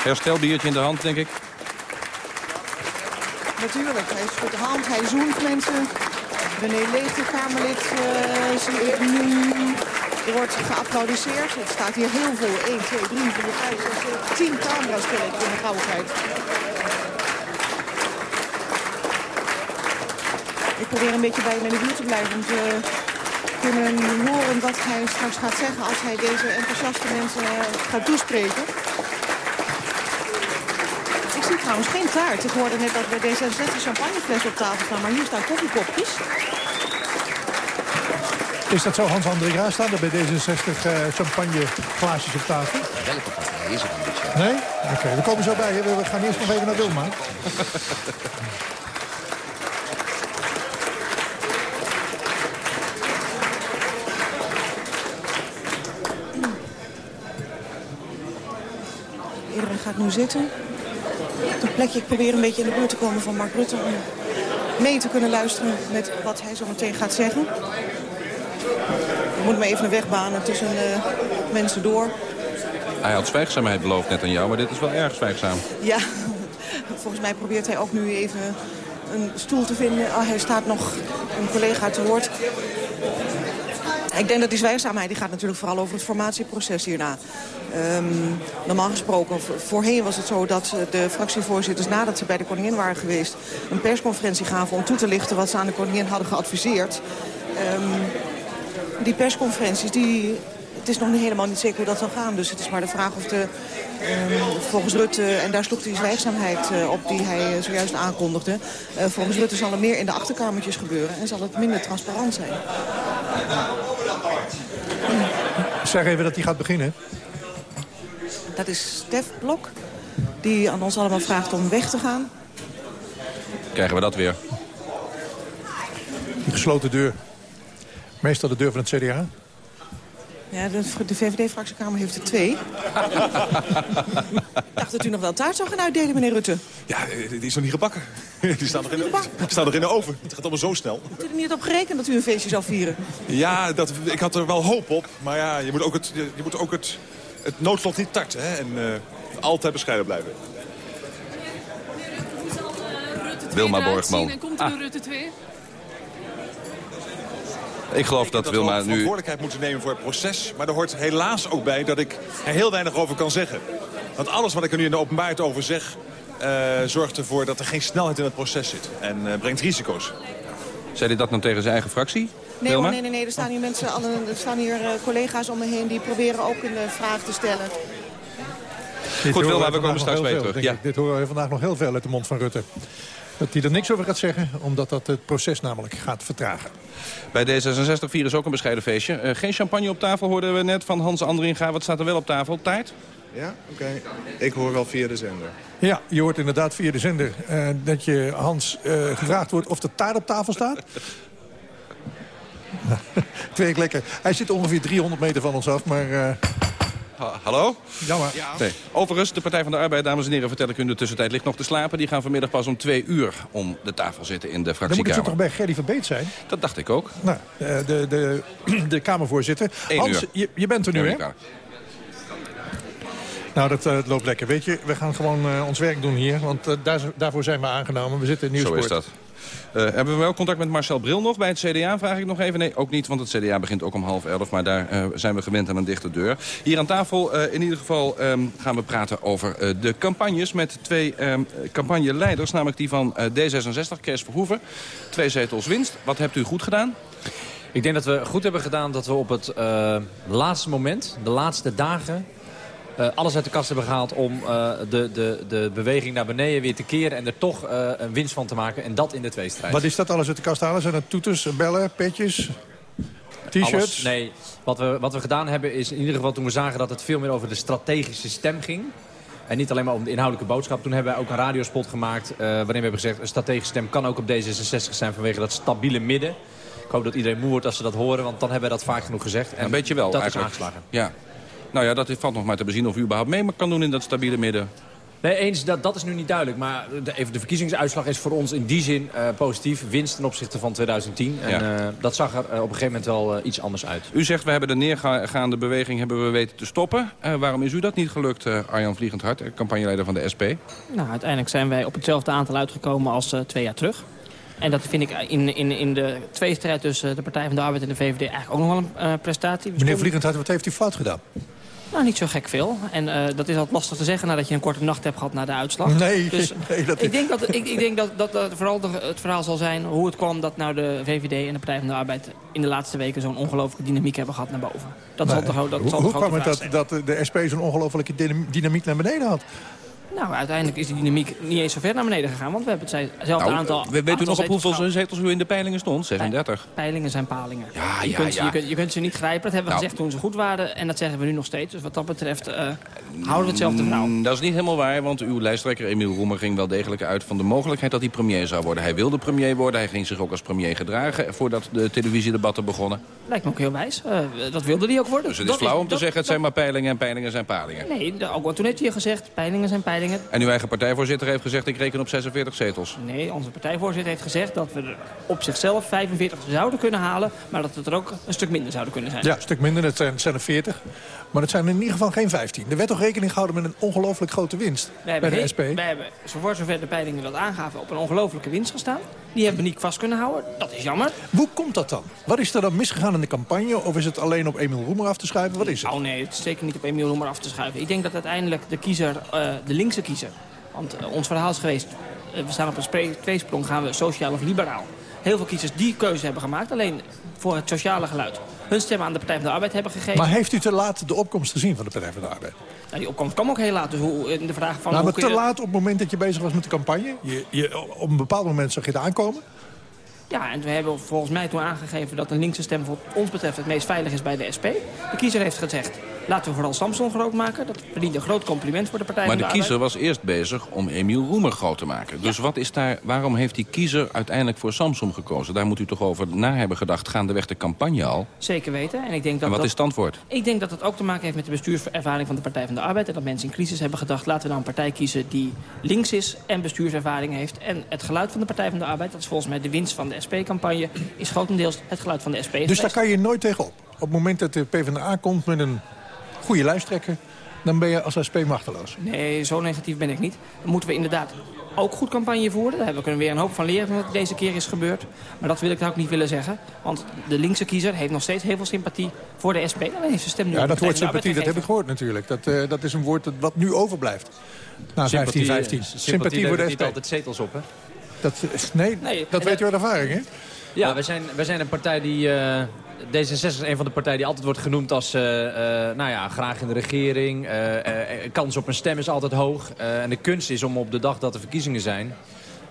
Herstelbiertje in de hand, denk ik. Natuurlijk, hij schudt de hand, hij zoent mensen. René Leeg, de Kamerlid, zie ik nu. Er wordt geapplaudiseerd. Het staat hier heel veel. 1, 2, 3, 4, 5, 6, 7, 10 camera's ik in de gauwigheid. Ik probeer een beetje bij hem in de buurt te blijven. Want, uh, kunnen horen wat hij straks gaat zeggen als hij deze enthousiaste mensen eh, gaat toespreken. Ik zie trouwens geen taart. Ik hoorde net dat bij D66 champagnefles op tafel staan, maar hier staan koffiekopjes. Is dat zo, Hans André Graas staan er bij D66 eh champagne glaasjes op tafel? Welke partij is er dan niet? Nee? Oké, we komen zo bij. hè. We gaan eerst nog even naar Wilma. Iedereen gaat nu zitten. Een plekje, ik probeer een beetje in de buurt te komen van Mark Rutte... om mee te kunnen luisteren met wat hij zo meteen gaat zeggen. Ik moet me even een weg banen tussen eh, mensen door. Hij had zwijgzaamheid beloofd net aan jou, maar dit is wel erg zwijgzaam. Ja, volgens mij probeert hij ook nu even een stoel te vinden. Oh, hij staat nog een collega te woord. Ik denk dat die zwijgzaamheid die gaat natuurlijk vooral over het formatieproces hierna. Ehm, normaal gesproken, vo- voorheen was het zo dat eh, de fractievoorzitters... nadat ze bij de koningin waren geweest, een persconferentie gaven... om toe te lichten wat ze aan de koningin hadden geadviseerd. Ehm, die persconferenties, die, het is nog niet helemaal niet zeker hoe dat zal gaan. Dus het is maar de vraag of de, ehm, volgens Rutte... en daar sloeg die zwijgzaamheid eh, op die hij eh, zojuist aankondigde... eh, volgens Rutte zal er meer in de achterkamertjes gebeuren... en zal het minder transparant zijn. Zeg even dat hij gaat beginnen. Dat is Stef Blok, die aan ons allemaal vraagt om weg te gaan. Krijgen we dat weer. Die gesloten deur. Meestal de deur van het CDA. Ja, de, de VVD-fractiekamer heeft er twee. Ik dacht dat u nog wel taart zou gaan uitdelen, meneer Rutte. Ja, eh, die is nog niet gebakken. Die staan nog in de, die staan nog in de oven. Het gaat allemaal zo snel. Hebt u er niet op gerekend dat u een feestje zou vieren? Ja, dat, ik had er wel hoop op. Maar ja, je moet ook het, je, moet ook het, het noodslot niet tarten. Hè? En eh, altijd bescheiden blijven. Wilma Borgman. En komt Ah. er een Rutte 2? Ik geloof dat dat Wilma nu... verantwoordelijkheid moeten nemen voor het proces. Maar er hoort helaas ook bij dat ik er heel weinig over kan zeggen. Want alles wat ik er nu in de openbaarheid over zeg... eh, zorgt ervoor dat er geen snelheid in het proces zit. En eh, brengt risico's. Zei hij dat nou tegen zijn eigen fractie? Nee, nee, nee, nee. Er staan hier mensen, alle, er staan hier eh, collega's om me heen die proberen ook een vraag te stellen. Dit Wilma, we vandaag komen nog straks veel, terug. denk Ja. ik. Dit horen we vandaag nog heel veel uit de mond van Rutte. Dat hij er niks over gaat zeggen, omdat dat het proces namelijk gaat vertragen. Bij D66 vieren ze ook een bescheiden feestje. Eh, geen champagne op tafel hoorden we net van Hans Andringa. Wat staat er wel op tafel? Taart? Ja, oké. Ik hoor wel via de zender. Ja, je hoort inderdaad via de zender eh, dat je Hans eh, gevraagd wordt of er taart op tafel staat. Twee ik lekker. Hij zit ongeveer 300 meter van ons af, maar... Ha- hallo? Jammer. Nee. Overigens, de Partij van de Arbeid, dames en heren, vertel ik u in de tussentijd ligt nog te slapen. Die gaan vanmiddag pas om twee uur om de tafel zitten in de dan moet het fractiekamer. toch bij Gerry Verbeet zijn? Dat dacht ik ook. Nou, eh, de, de, de Kamervoorzitter. Eén Hans, uur. je, je bent er nu, hè? Nou, dat eh, loopt lekker. Weet je, we gaan gewoon eh, ons werk doen hier. Want daar, daarvoor zijn we aangenomen. We zitten in Zo Nieuwsport. is dat. Eh, hebben we wel contact met Marcel Bril nog bij het CDA? Vraag ik nog even. Nee, ook niet, want het CDA begint ook om half elf. Maar daar eh, zijn we gewend aan een dichte deur. Hier aan tafel eh, in ieder geval ehm, gaan we praten over de campagnes... met twee ehm, campagneleiders, namelijk die van eh, D66, Kees Verhoeven. Twee zetels winst. Wat hebt u goed gedaan? Ik denk dat we goed hebben gedaan dat we op het laatste moment, de laatste dagen... eh, alles uit de kast hebben gehaald om eh, de, de, de beweging naar beneden weer te keren... en er toch eh, een winst van te maken. En dat in de tweestrijd. Wat is dat alles uit de kast halen? Zijn dat toeters, bellen, petjes, t-shirts? Nee, wat we, wat we gedaan hebben is in ieder geval toen we zagen dat het veel meer over de strategische stem ging. En niet alleen maar om de inhoudelijke boodschap. Toen hebben wij ook een radiospot gemaakt eh, waarin we hebben gezegd... een strategische stem kan ook op D66 zijn vanwege dat stabiele midden. Ik hoop dat iedereen moe wordt als ze dat horen, want dan hebben we dat vaak genoeg gezegd. En een beetje wel dat eigenlijk. is aangeslagen. Ja. Nou ja, dat valt nog maar te bezien of u überhaupt mee kan doen in dat stabiele midden. Nee, eens, dat, dat is nu niet duidelijk. Maar de, even de verkiezingsuitslag is voor ons in die zin eh, positief. Winst ten opzichte van 2010. En Ja. eh, dat zag er eh, op een gegeven moment wel iets anders uit. U zegt, we hebben de neergaande beweging hebben we weten te stoppen. Eh, waarom is u dat niet gelukt, eh, Arjan Vliegendhart, campagneleider van de SP? Nou, uiteindelijk zijn wij op hetzelfde aantal uitgekomen als eh, twee jaar terug. En dat vind ik in, in, in de tweestrijd tussen de Partij van de Arbeid en de VVD eigenlijk ook nog wel een eh, prestatie. Meneer Vliegendhart, wat heeft u fout gedaan? Nou, niet zo gek veel. En uh, dat is altijd lastig te zeggen nadat je een korte nacht hebt gehad na de uitslag. Nee, dus nee dat ik denk dat, ik, ik denk dat, dat, dat vooral de, het verhaal zal zijn hoe het kwam dat nou de VVD en de Partij van de Arbeid in de laatste weken zo'n ongelooflijke dynamiek hebben gehad naar boven. Dat nee. zal toch, dat hoe, zal hoe kwam het dat, dat de SP zo'n ongelooflijke dynamiek naar beneden had? Nou, uiteindelijk is die dynamiek niet eens zo ver naar beneden gegaan. Want we hebben hetzelfde nou, aantal Weet u nog op hoeveel zetels u in de peilingen stond? 36. Peilingen zijn palingen. Ja, je, kunt, ja. Je, kunt, je kunt ze niet grijpen. Dat hebben we Nou. gezegd toen ze goed waren. En dat zeggen we nu nog steeds. Dus wat dat betreft eh, houden we hetzelfde verhaal. Mm, Dat is niet helemaal waar, want uw lijsttrekker Emiel Roemer ging wel degelijk uit van de mogelijkheid dat hij premier zou worden. Hij wilde premier worden, hij ging zich ook als premier gedragen voordat de televisiedebatten begonnen. Lijkt me ook heel wijs. Eh, dat wilde hij ook worden. Dus het is Dat flauw om te dat- zeggen het zijn maar peilingen en peilingen zijn palingen. Nee, ook, toen heeft hij gezegd, peilingen zijn peilingen. En uw eigen partijvoorzitter heeft gezegd ik reken op 46 zetels. Nee, onze partijvoorzitter heeft gezegd dat we er op zichzelf 45 zouden kunnen halen. Maar dat het er ook een stuk minder zouden kunnen zijn. Ja, een stuk minder. Het zijn, het zijn er 40. Maar het zijn in ieder geval geen 15. Er werd toch rekening gehouden met een ongelooflijk grote winst bij de SP? wij hebben, voor zover de peilingen dat aangaven, op een ongelofelijke winst gestaan. Die hebben we niet vast kunnen houden. Dat is jammer. Hoe komt dat dan? Wat is er dan misgegaan in de campagne? Of is het alleen op Emiel Roemer af te schuiven? Wat is het? Oh nee, het is zeker niet op Emiel Roemer af te schuiven. Ik denk dat uiteindelijk de kiezer, eh, de linkse kiezer... want eh, ons verhaal is geweest, eh, we staan op een tweesprong, gaan we sociaal of liberaal. Heel veel kiezers die keuze hebben gemaakt, alleen voor het sociale geluid. Hun stem aan de Partij van de Arbeid hebben gegeven. Maar heeft u te laat de opkomst gezien van de Partij van de Arbeid? Nou, die opkomst kwam ook heel laat. Dus hoe, in de vraag van... nou, maar te je- laat op het moment dat je bezig was met de campagne. Je, je, op een bepaald moment zag je het aankomen. Ja, en we hebben volgens mij toen aangegeven dat een linkse stem voor ons betreft het meest veilig is bij de SP. De kiezer heeft gezegd, laten we vooral Samson groot maken. Dat verdient een groot compliment voor de Partij Maar van de de kiezer was eerst bezig om Emiel Roemer groot te maken. Dus wat is daar, waarom heeft die kiezer uiteindelijk voor Samsung gekozen? Daar moet u toch over na hebben gedacht, gaandeweg de campagne al. Zeker weten. En ik denk dat En wat dat, is het antwoord? Ik denk dat het ook te maken heeft met de bestuurservaring van de Partij van de Arbeid. En dat mensen in crisis hebben gedacht, laten we nou een partij kiezen die links is en bestuurservaring heeft. En het geluid van de Partij van de Arbeid, dat is volgens mij de winst van de SP-campagne, is grotendeels het geluid van de SP Dus geweest. daar kan je nooit tegenop. Op het moment dat de PvdA komt met een goede lijsttrekker... dan ben je als SP machteloos. Nee, zo negatief ben ik niet. Dan moeten we inderdaad ook goed campagne voeren. Daar hebben we kunnen weer een hoop van leren van wat deze keer is gebeurd. Maar dat wil ik nou ook niet willen zeggen. Want de linkse kiezer heeft nog steeds heel veel sympathie voor de SP. Alleen heeft zijn stem nu Ja, dat woord sympathie, dat heb ik gehoord natuurlijk. Dat, eh, dat is een woord dat, wat nu overblijft. Na 15, 15. Sympathie voor de niet SP. altijd zetels op, hè? Dat, is- nee, Nee, dat weet u uit ervaring, hè? Ja, wij zijn, wij zijn een partij die... eh, D66 is een van de partijen die altijd wordt genoemd als... eh, eh, nou ja, graag in de regering. eh, kans op een stem is altijd hoog. En de kunst is om op de dag dat er verkiezingen zijn...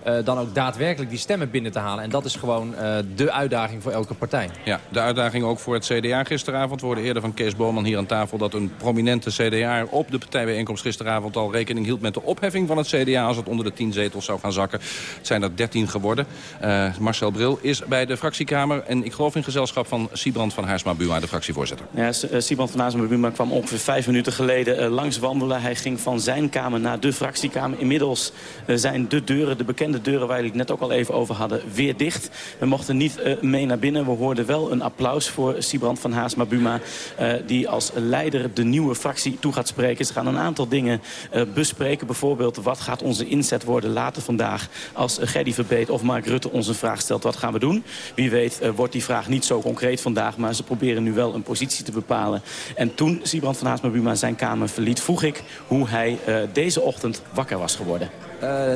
eh, dan ook daadwerkelijk die stemmen binnen te halen. En dat is gewoon eh, de uitdaging voor elke partij. Ja, de uitdaging ook voor het CDA gisteravond. We hoorden eerder van Kees Boman hier aan tafel... dat een prominente CDA op de partijbijeenkomst gisteravond al rekening hield... met de opheffing van het CDA als het onder de 10 zetels zou gaan zakken. Het zijn er 13 geworden. Eh, Marcel Bril is bij de fractiekamer. En ik geloof in gezelschap van Siebrand van Haarsma-Buma, de fractievoorzitter. Ja, S- Siband van Azenbuma kwam ongeveer vijf minuten geleden eh, langs wandelen. Hij ging van zijn kamer naar de fractiekamer. Inmiddels zijn de deuren, de bekende deuren waar jullie het net ook al even over hadden, weer dicht. We mochten niet eh, mee naar binnen. We hoorden wel een applaus voor Sibrand van Haasma Buma... eh, die als leider de nieuwe fractie toe gaat spreken. Ze gaan een aantal dingen eh, bespreken. Bijvoorbeeld, wat gaat onze inzet worden later vandaag... als Gerdy Verbeet of Mark Rutte ons een vraag stelt, wat gaan we doen? Wie weet wordt die vraag niet zo concreet vandaag... maar ze proberen nu wel een positie te bepalen. En toen Sibrand van Haasma Buma zijn kamer verliet... vroeg ik hoe hij deze ochtend wakker was geworden.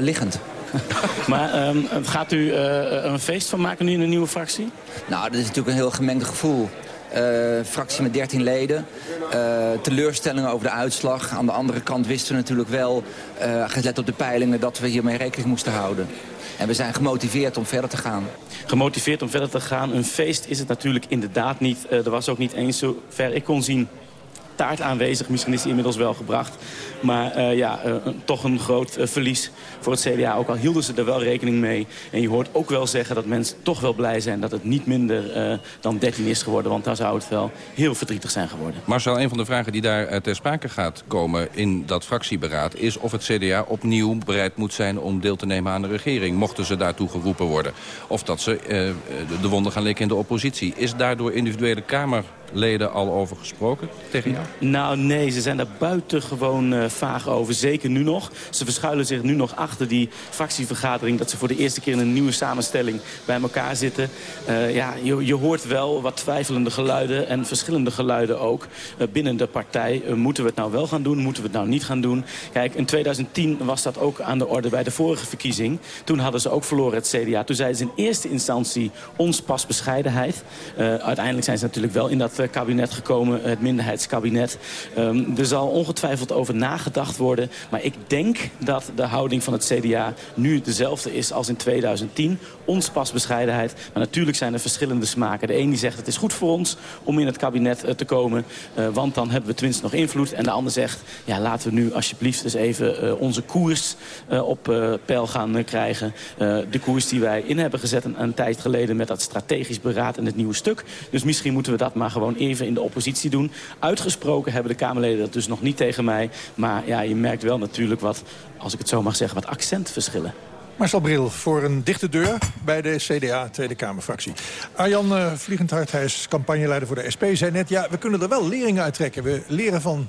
liggend. maar ehm, gaat u eh, er een feest van maken nu in een nieuwe fractie? Nou, dat is natuurlijk een heel gemengd gevoel. Eh, fractie met 13 leden. Eh, teleurstellingen over de uitslag. Aan de andere kant wisten we natuurlijk wel, eh, gelet op de peilingen... dat we hiermee rekening moesten houden. En we zijn gemotiveerd om verder te gaan. Gemotiveerd om verder te gaan. Een feest is het natuurlijk inderdaad niet. Eh, er was ook niet eens zo ver ik kon zien taart aanwezig. Misschien is die inmiddels wel gebracht. Maar eh, ja, eh, toch een groot eh, verlies voor het CDA. Ook al hielden ze er wel rekening mee. En je hoort ook wel zeggen dat mensen toch wel blij zijn... dat het niet minder dan 13 is geworden. Want dan zou het wel heel verdrietig zijn geworden. Marcel, een van de vragen die daar ter sprake gaat komen in dat fractieberaad... is of het CDA opnieuw bereid moet zijn om deel te nemen aan de regering... mochten ze daartoe geroepen worden. Of dat ze de- de wonden gaan likken in de oppositie. Is daardoor individuele Kamerleden al over gesproken tegen jou? Nou nee, ze zijn daar buitengewoon uh, vaag over. Zeker nu nog. Ze verschuilen zich nu nog achter die fractievergadering... dat ze voor de eerste keer in een nieuwe samenstelling bij elkaar zitten. Uh, ja, je, je, hoort wel wat twijfelende geluiden en verschillende geluiden ook uh, binnen de partij. moeten we het nou wel gaan doen? Moeten we het nou niet gaan doen? Kijk, in 2010 was dat ook aan de orde bij de vorige verkiezing. Toen hadden ze ook verloren het CDA. Toen zeiden ze in eerste instantie ons pas bescheidenheid. uiteindelijk zijn ze natuurlijk wel in dat kabinet gekomen, het minderheidskabinet. Um, er zal ongetwijfeld over nagedacht worden. Maar ik denk dat de houding van het CDA nu dezelfde is als in 2010. Ons pas bescheidenheid. Maar natuurlijk zijn er verschillende smaken. De een die zegt het is goed voor ons om in het kabinet uh, te komen. Uh, want dan hebben we tenminste nog invloed. En de ander zegt, ja, laten we nu alsjeblieft eens even uh, onze koers op peil gaan krijgen. de koers die wij in hebben gezet een, een tijd geleden met dat strategisch beraad en het nieuwe stuk. Dus misschien moeten we dat maar gewoon even in de oppositie doen. Uitgesproken hebben de Kamerleden dat dus nog niet tegen mij. Maar ja, je merkt wel natuurlijk wat, als ik het zo mag zeggen, wat accentverschillen. Marcel Bril voor een dichte deur bij de CDA Tweede Kamerfractie. Arjan uh, Vliegendhart, hij is campagneleider voor de SP, zei net... ja, we kunnen er wel leringen uit trekken. We leren van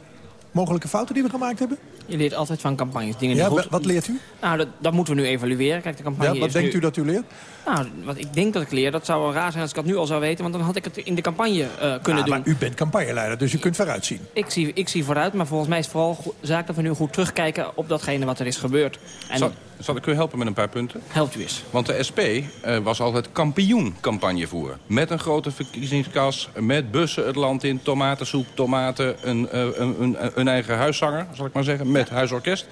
mogelijke fouten die we gemaakt hebben? Je leert altijd van campagnes. Dingen die ja, goed... Wat leert u? Nou, dat, dat, moeten we nu evalueren. Kijk, de campagne ja, wat denkt nu... u dat u leert? Nou, wat ik denk dat ik leer, dat zou wel raar zijn als ik dat nu al zou weten. Want dan had ik het in de campagne uh, kunnen ja, doen. Maar u bent campagneleider, dus u kunt vooruitzien. Ik zie, ik zie vooruit, maar volgens mij is het vooral zaak dat we nu goed terugkijken op datgene wat er is gebeurd. En... Zal, zal ik u helpen met een paar punten? Helpt u eens. Want de SP uh, was altijd kampioen campagnevoer. Met een grote verkiezingskas, met bussen het land in, tomatensoep, tomaten, een, uh, een, een, een, eigen huiszanger, zal ik maar zeggen, met huisorkest.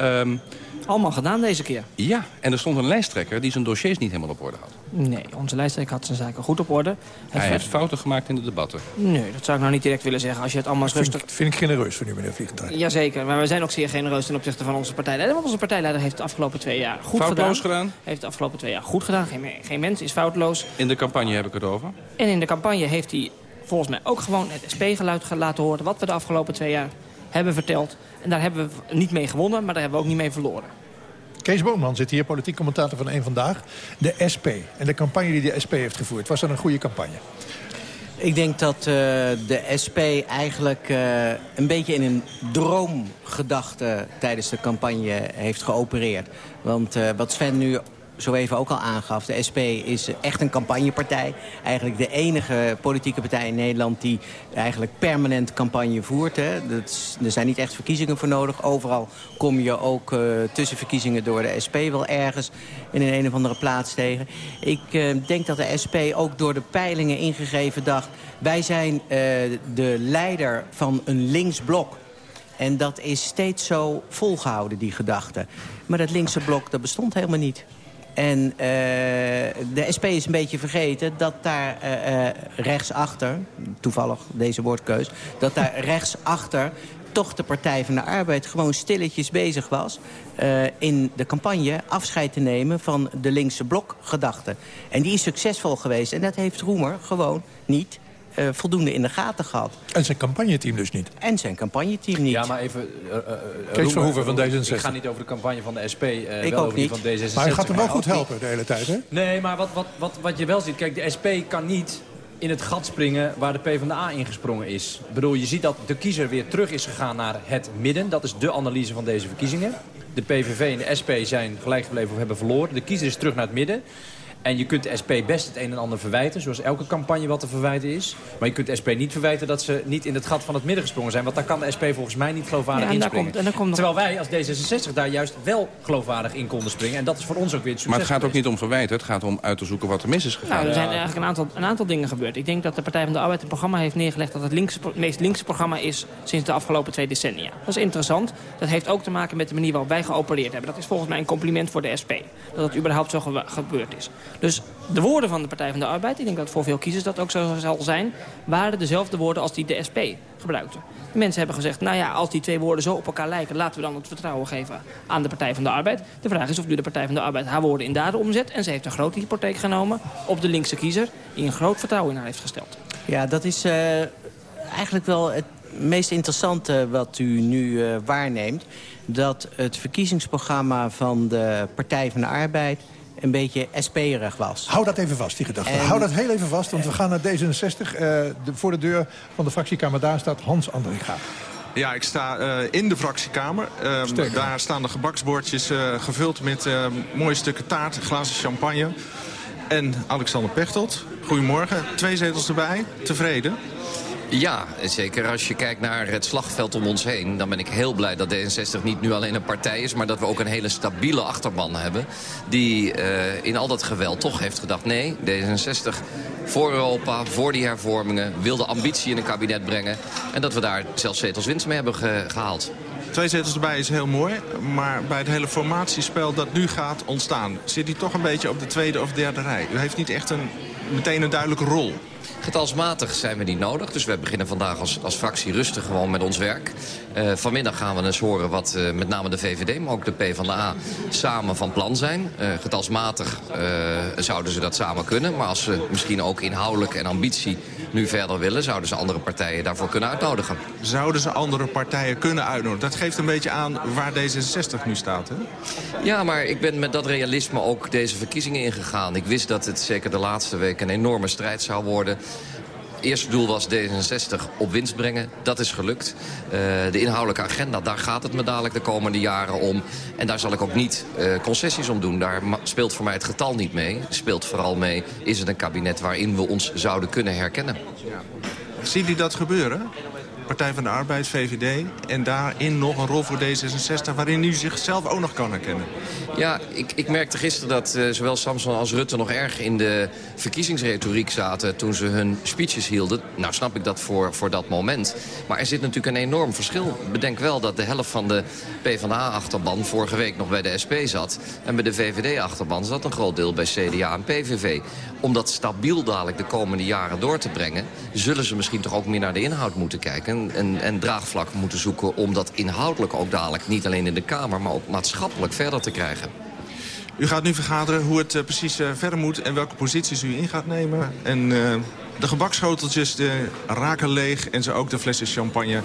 Um, Allemaal gedaan deze keer. Ja, en er stond een lijsttrekker die zijn dossiers niet helemaal op orde had. Nee, onze lijsttrekker had zijn zaken goed op orde. Hij heeft fouten gemaakt in de debatten. Nee, dat zou ik nou niet direct willen zeggen. Als je het allemaal dat rustig... Vind ik, vind ik genereus van u, meneer Vliegentrein. Jazeker, maar we zijn ook zeer genereus ten opzichte van onze partijleider. Want onze partijleider heeft de afgelopen twee jaar goed foutloos gedaan. gedaan. Heeft de afgelopen twee jaar goed gedaan. Geen, geen mens is foutloos. In de campagne heb ik het over. En in de campagne heeft hij volgens mij ook gewoon het SP-geluid laten horen... wat we de afgelopen twee jaar hebben verteld. En daar hebben we niet mee gewonnen, maar daar hebben we ook niet mee verloren. Kees Boonman zit hier, politiek commentator van Eén Vandaag. De SP en de campagne die de SP heeft gevoerd. Was dat een goede campagne? Ik denk dat uh, de SP eigenlijk uh, een beetje in een droomgedachte tijdens de campagne heeft geopereerd. Want uh, wat Sven nu zo even ook al aangaf. De SP is echt een campagnepartij. Eigenlijk de enige politieke partij in Nederland die eigenlijk permanent campagne voert. Hè. Dat er zijn niet echt verkiezingen voor nodig. Overal kom je ook uh, tussen verkiezingen door de SP wel ergens in een een of andere plaats tegen. Ik uh, denk dat de SP ook door de peilingen ingegeven dacht... wij zijn uh, de leider van een linksblok. En dat is steeds zo volgehouden, die gedachte. Maar dat linkse blok, dat bestond helemaal niet. En uh, de SP is een beetje vergeten dat daar uh, uh, rechtsachter... toevallig deze woordkeus... dat daar rechtsachter toch de Partij van de Arbeid gewoon stilletjes bezig was... Uh, in de campagne afscheid te nemen van de linkse blokgedachte. En die is succesvol geweest. En dat heeft Roemer gewoon niet uh, voldoende in de gaten gehad. En zijn campagneteam dus niet? En zijn campagneteam niet. Ja, maar even... Uh, uh, Kees Verhoeven van D66. Ik ga niet over de campagne van de SP, ik wel ook over niet. die van D66. Maar hij gaat hem wel goed helpen de hele tijd, hè? Nee, maar wat, wat, wat, wat je wel ziet... Kijk, de SP kan niet in het gat springen waar de PvdA ingesprongen is. Ik bedoel, je ziet dat de kiezer weer terug is gegaan naar het midden. Dat is de analyse van deze verkiezingen. De PVV en de SP zijn gelijk gebleven of hebben verloren. De kiezer is terug naar het midden. En je kunt de SP best het een en ander verwijten, zoals elke campagne wat te verwijten is. Maar je kunt de SP niet verwijten dat ze niet in het gat van het midden gesprongen zijn. Want daar kan de SP volgens mij niet geloofwaardig Ja, en daar inspringen. komt- en dan komt nog- Terwijl wij als D66 daar juist wel geloofwaardig in konden springen. En dat is voor ons ook weer het succes Maar het gaat ook niet om verwijten. Het gaat om uit te zoeken wat er mis is gegaan. Nou, er zijn eigenlijk een aantal, een aantal dingen gebeurd. Ik denk dat de Partij van de Arbeid een programma heeft neergelegd... dat het linkse, meest linkse programma is sinds de afgelopen twee decennia. Dat is interessant. Dat heeft ook te maken met de manier waarop wij geopereerd hebben. Dat is volgens mij een compliment voor de SP. Dat het überhaupt zo ge- gebeurd is. Dus de woorden van de Partij van de Arbeid... ik denk dat voor veel kiezers dat ook zo zal zijn... waren dezelfde woorden als die de SP gebruikte. De mensen hebben gezegd, nou ja, als die twee woorden zo op elkaar lijken... laten we dan het vertrouwen geven aan de Partij van de Arbeid. De vraag is of nu de Partij van de Arbeid haar woorden in daden omzet. En ze heeft een grote hypotheek genomen op de linkse kiezer... die een groot vertrouwen in haar heeft gesteld. Ja, dat is uh, eigenlijk wel het meest interessante wat u nu uh, waarneemt. Dat het verkiezingsprogramma van de Partij van de Arbeid... een beetje SP-erig was. Hou dat even vast, die gedachte. En- Hou dat heel even vast, want we gaan naar D66. Eh, de, voor de deur van de fractiekamer, daar staat Hans Andringa. Ja, ik sta eh, in de fractiekamer. Ehm, daar staan de gebaksbordjes eh, gevuld met eh, mooie stukken taart, glazen champagne. En Alexander Pechtold. Goedemorgen. Twee zetels erbij. Tevreden? Ja, zeker als je kijkt naar het slagveld om ons heen... dan ben ik heel blij dat D66 niet nu alleen een partij is... maar dat we ook een hele stabiele achterban hebben... die eh, in al dat geweld toch heeft gedacht... nee, D66 voor Europa, voor die hervormingen... wil de ambitie in een kabinet brengen... en dat we daar zelfs zetels winst mee hebben ge- gehaald. Twee zetels erbij is heel mooi. Maar bij het hele formatiespel dat nu gaat ontstaan... zit hij toch een beetje op de tweede of derde rij. U heeft niet echt een, meteen een duidelijke rol. Getalsmatig zijn we niet nodig. Dus we beginnen vandaag als, als fractie rustig gewoon met ons werk. Eh, vanmiddag gaan we eens horen wat eh, met name de VVD, maar ook de PvdA samen van plan zijn. Eh, getalsmatig zouden ze dat samen kunnen. Maar als ze misschien ook inhoudelijk en ambitie nu verder willen... zouden ze andere partijen daarvoor kunnen uitnodigen. Zouden ze andere partijen kunnen uitnodigen? Dat geeft een beetje aan waar D66 nu staat, hè? Ja, maar ik ben met dat realisme ook deze verkiezingen ingegaan. Ik wist dat het zeker de laatste week een enorme strijd zou worden. Eerste doel was D66 op winst brengen. Dat is gelukt. Eh, de inhoudelijke agenda, daar gaat het me dadelijk de komende jaren om. En daar zal ik ook niet eh, concessies om doen. Daar speelt voor mij het getal niet mee. Speelt vooral mee, is het een kabinet waarin we ons zouden kunnen herkennen. Ziet u dat gebeuren? Partij van de Arbeid, VVD. En daarin nog een rol voor D66 waarin u zichzelf ook nog kan herkennen. Ja, ik, ik merkte gisteren dat eh, zowel Samson als Rutte nog erg in de verkiezingsretoriek zaten toen ze hun speeches hielden. Nou snap ik dat voor, voor dat moment. Maar er zit natuurlijk een enorm verschil. Bedenk wel dat de helft van de PvdA-achterban vorige week nog bij de SP zat. En bij de VVD-achterban zat een groot deel bij CDA en PVV. Om dat stabiel dadelijk de komende jaren door te brengen... zullen ze misschien toch ook meer naar de inhoud moeten kijken... en, draagvlak moeten zoeken om dat inhoudelijk ook dadelijk... niet alleen in de Kamer, maar ook maatschappelijk verder te krijgen. U gaat nu vergaderen hoe het eh, precies eh, verder moet en welke posities u in gaat nemen. En eh, de gebakschoteltjes de raken leeg en zo ook de flessen champagne.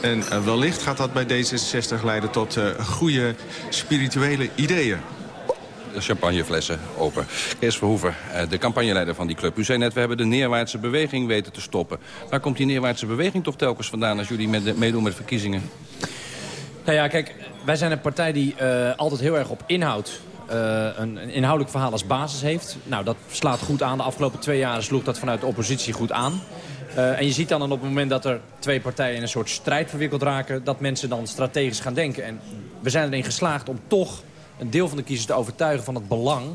En wellicht gaat dat bij D66 leiden tot goede spirituele ideeën. Champagneflessen open. Kees Verhoeven, eh, de campagneleider van die club. U zei net, we hebben de neerwaartse beweging weten te stoppen. Waar komt die neerwaartse beweging toch telkens vandaan... als jullie meedoen met verkiezingen? Nou ja, kijk, wij zijn een partij die eh, altijd heel erg op inhoud... eh, een, inhoudelijk verhaal als basis heeft. Nou, dat slaat goed aan. De afgelopen twee jaar sloeg dat vanuit de oppositie goed aan. En je ziet dan op het moment dat er twee partijen in een soort strijd verwikkeld raken... dat mensen dan strategisch gaan denken. En we zijn erin geslaagd om toch een deel van de kiezers te overtuigen van het belang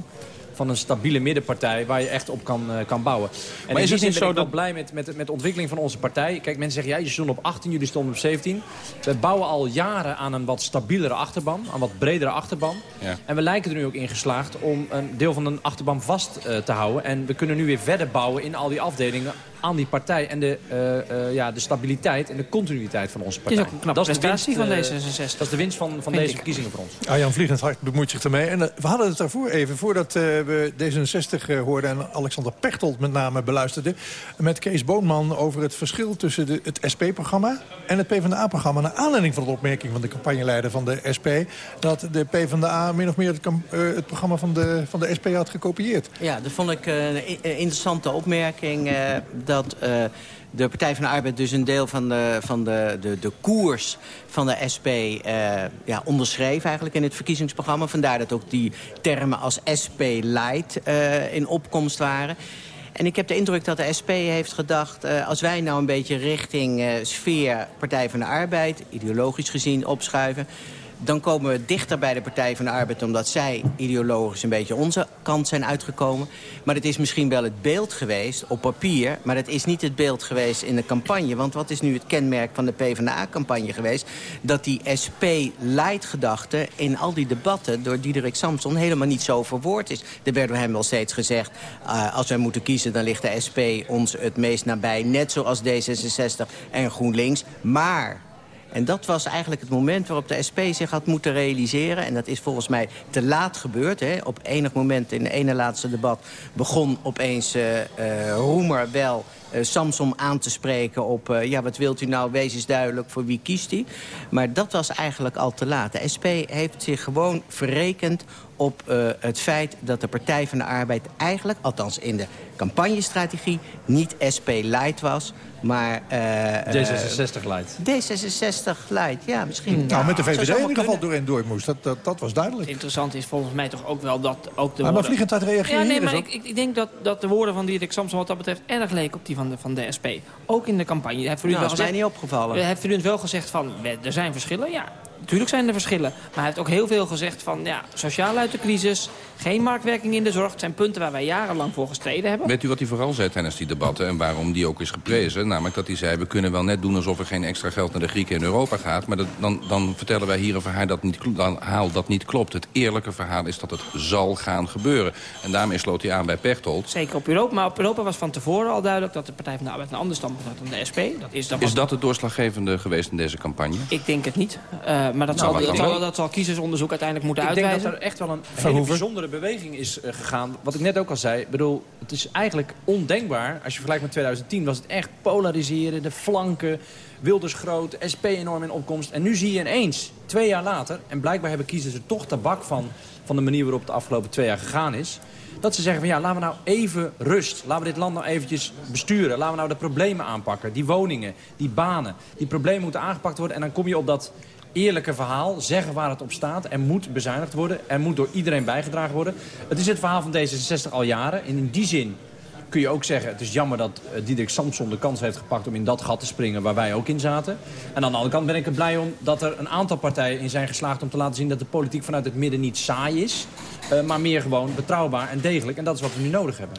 van een stabiele middenpartij waar je echt op kan, eh, kan bouwen. En Maar is het niet zo ik dat- blij met, met, met de ontwikkeling van onze partij. Kijk, mensen zeggen, ja, je stond op 18, jullie stonden op 17. We bouwen al jaren aan een wat stabielere achterban, aan een wat bredere achterban. Ja. En we lijken er nu ook in geslaagd om een deel van een achterban vast eh, te houden. En we kunnen nu weer verder bouwen in al die afdelingen aan die partij. En de, eh, eh, ja, de stabiliteit en de continuïteit van onze Het is partij. ook een knappe dat is de winst, prestatie van eh, D66. Dat is de winst van, van deze ik. verkiezingen voor ons. Arjan Vliegend Hart bemoeit zich ermee. En we hadden het daarvoor even, voordat eh, we D66 eh, hoorden... en Alexander Pechtold met name beluisterden... met Kees Boonman over het verschil tussen de, het SP-programma... en het PvdA-programma. Naar aanleiding van de opmerking van de campagneleider van de SP... dat de PvdA min of meer het, eh, het programma van de, van de SP had gekopieerd. Ja, dat vond ik een interessante opmerking. eh, dat eh, de Partij van de Arbeid dus een deel van de, van de, de, de koers van de SP eh, ja, onderschreef eigenlijk in het verkiezingsprogramma. Vandaar dat ook die termen als SP Light eh, in opkomst waren. En ik heb de indruk dat de SP heeft gedacht... als wij nou een beetje richting sfeer Partij van de Arbeid... ideologisch gezien opschuiven... dan komen we dichter bij de Partij van de Arbeid... omdat zij ideologisch een beetje onze kant zijn uitgekomen. Maar het is misschien wel het beeld geweest op papier... maar het is niet het beeld geweest in de campagne. Want wat is nu het kenmerk van de PvdA-campagne geweest? Dat die SP-light-gedachte in al die debatten... door Diederik Samson helemaal niet zo verwoord is. Er werd hem wel steeds gezegd... eh, als wij moeten kiezen, dan ligt de SP ons het meest nabij. Net zoals D66 en GroenLinks. Maar... En dat was eigenlijk het moment waarop de SP zich had moeten realiseren. En dat is volgens mij te laat gebeurd. Hè. Op enig moment in de ene laatste debat begon opeens eh, eh, Roemer wel eh, Samsom aan te spreken op... ja, wat wilt u nou, wees eens duidelijk, voor wie kiest hij? Maar dat was eigenlijk al te laat. De SP heeft zich gewoon verrekend op uh, het feit dat de Partij van de Arbeid eigenlijk... althans in de campagnestrategie, niet SP Light was... Maar, uh, D66 Light. D66 Light, ja, misschien. Nou, met de VVD in ieder geval door en door moest. Dat, dat, dat was duidelijk. Interessant is volgens mij toch ook wel dat ook de Maar, maar vliegend uit reageren Ja, nee, maar ik, ik, denk dat, dat de woorden van Diederik Samson wat dat betreft erg leken op die van de, van de SP. Ook in de campagne. Hij heeft Nou, voortdurend is wel mij niet opgevallen. Hij heeft voortdurend wel gezegd van, we- er zijn verschillen. Ja, natuurlijk zijn er verschillen. Maar hij heeft ook heel veel gezegd van, ja, sociaal uit de crisis... geen marktwerking in de zorg. Het zijn punten waar wij jarenlang voor gestreden hebben. Weet u wat hij vooral zei tijdens die debatten en waarom die ook is geprezen? Namelijk dat hij zei, we kunnen wel net doen alsof er geen extra geld naar de Grieken in Europa gaat. Maar dat, dan, dan vertellen wij hier een verhaal dat, niet, dan haal dat niet klopt. Het eerlijke verhaal is dat het zal gaan gebeuren. En daarmee sloot hij aan bij Pechtold. Zeker op Europa. Maar op Europa was van tevoren al duidelijk... dat de Partij van de Arbeid een ander standpunt had dan de SP. Dat is, dat was Is dat het doorslaggevende geweest in deze campagne? Ik denk het niet. Eh, maar dat, Nou, zal, dat, dan zal, wel? dat zal kiezersonderzoek uiteindelijk moeten Ik denk uitwijzen. dat er echt wel een hele Verhoeven. Bijzondere beweging is eh, gegaan. Wat ik net ook al zei. Bedoel, het is eigenlijk ondenkbaar. Als je vergelijkt met 2010 was het echt polariseren. De flanken, Wilders groot, SP enorm in opkomst. En nu zie je ineens, twee jaar later... en blijkbaar hebben kiezers er toch tabak van... van de manier waarop het de afgelopen twee jaar gegaan is... dat ze zeggen van ja, laten we nou even rust. Laten we dit land nou eventjes besturen. Laten we nou de problemen aanpakken. Die woningen, die banen. Die problemen moeten aangepakt worden. En dan kom je op dat eerlijke verhaal. Zeggen waar het op staat. Er moet bezuinigd worden. Er moet door iedereen bijgedragen worden. Het is het verhaal van D66 al jaren. En in die zin kun je ook zeggen... het is jammer dat eh, Diederik Samson de kans heeft gepakt... om in dat gat te springen waar wij ook in zaten. En aan de andere kant ben ik er blij om dat er een aantal partijen in zijn geslaagd... om te laten zien dat de politiek vanuit het midden niet saai is... eh, maar meer gewoon betrouwbaar en degelijk. En dat is wat we nu nodig hebben.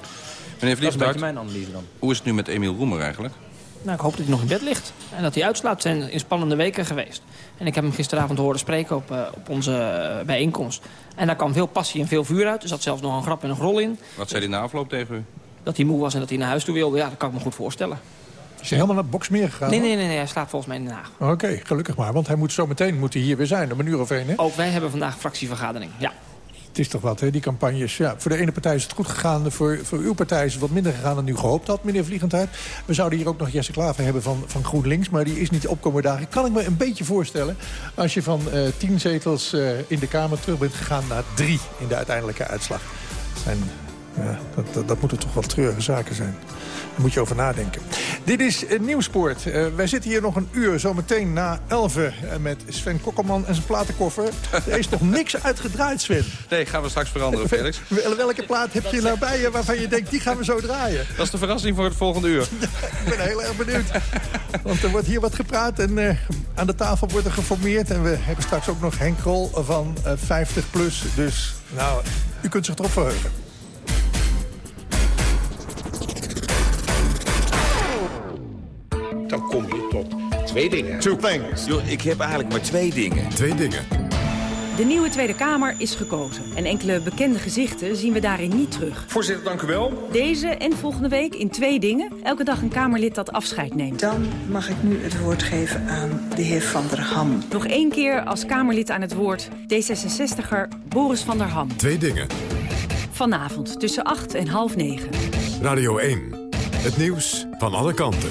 Meneer Dat is een beetje Vliesbart, mijn analyse dan. hoe is het nu met Emiel Roemer eigenlijk? Nou, ik hoop dat hij nog in bed ligt. En dat hij uitslaapt. Het zijn in spannende weken geweest. En ik heb hem gisteravond horen spreken op, eh, op onze eh, bijeenkomst. En daar kwam veel passie en veel vuur uit. Er zat zelfs nog een grap en een grol in. Wat zei hij na afloop tegen u? Dat hij moe was en dat hij naar huis toe wilde. Ja, dat kan ik me goed voorstellen. Is hij helemaal naar Boksmeer gegaan? Nee, nee, nee, nee, hij slaapt volgens mij in Den Haag. Oké, gelukkig maar. Want hij moet zo meteen moet hij hier weer zijn. Om een uur of één, hè? Ook wij hebben vandaag fractievergadering. Ja. Het is toch wat, hè, die campagnes. Ja, voor de ene partij is het goed gegaan. Voor, voor uw partij is het wat minder gegaan dan u gehoopt had, meneer Vliegendheid. We zouden hier ook nog Jesse Klaver hebben van, van GroenLinks. Maar die is niet opkomen dagen. Kan ik me een beetje voorstellen. Als je van eh, tien zetels eh, in de Kamer terug bent gegaan naar drie in de uiteindelijke uitslag. Ja, dat, dat, dat moeten toch wel treurige zaken zijn. Daar moet je over nadenken. Dit is Nieuwspoort. Uh, wij zitten hier nog een uur, zometeen na 11 uh, met Sven Kokkelman en zijn platenkoffer. Er is nog niks uitgedraaid, Sven. Nee, gaan we straks veranderen, Felix. Welke plaat heb je nou bij je waarvan je denkt, die gaan we zo draaien? Dat is de verrassing voor het volgende uur. ik ben heel erg benieuwd. Want er wordt hier wat gepraat en uh, aan de tafel wordt er geformeerd. En we hebben straks ook nog Henk Krol van 50 plus. Dus nou, u kunt zich erop verheugen. Dan kom je tot twee dingen. Two things. Yo, ik heb eigenlijk maar twee dingen. Twee dingen. De nieuwe Tweede Kamer is gekozen. En enkele bekende gezichten zien we daarin niet terug. Voorzitter, dank u wel. Deze en volgende week in twee dingen. Elke dag een Kamerlid dat afscheid neemt. Dan mag ik nu het woord geven aan de heer Van der Ham. Nog één keer als Kamerlid aan het woord D66er Boris van der Ham. Twee dingen. Vanavond tussen 8 en half 9. Radio 1. Het nieuws van alle kanten.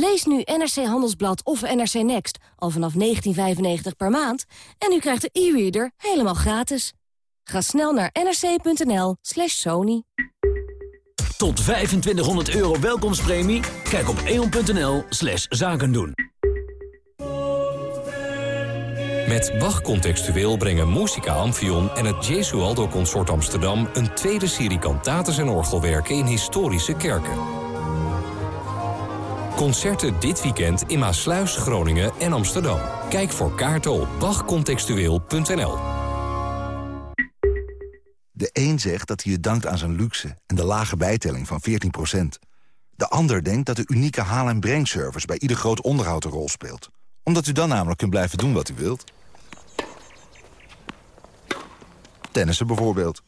Lees nu NRC Handelsblad of NRC Next al vanaf 19,95 per maand... en u krijgt de e-reader helemaal gratis. Ga snel naar nrc.nl slash sony. Tot 2500 euro welkomstpremie? Kijk op eon.nl slash zakendoen. Met Bach Contextueel brengen Musica Amphion en het Jesualdo Consort Amsterdam... een tweede serie kantates en orgelwerken in historische kerken. Concerten dit weekend in Maasluis, Groningen en Amsterdam. Kijk voor kaarten op bachcontextueel.nl. De een zegt dat hij het dankt aan zijn luxe en de lage bijtelling van 14%. De ander denkt dat de unieke haal- en brengservice bij ieder groot onderhoud een rol speelt. Omdat u dan namelijk kunt blijven doen wat u wilt. Tennissen bijvoorbeeld.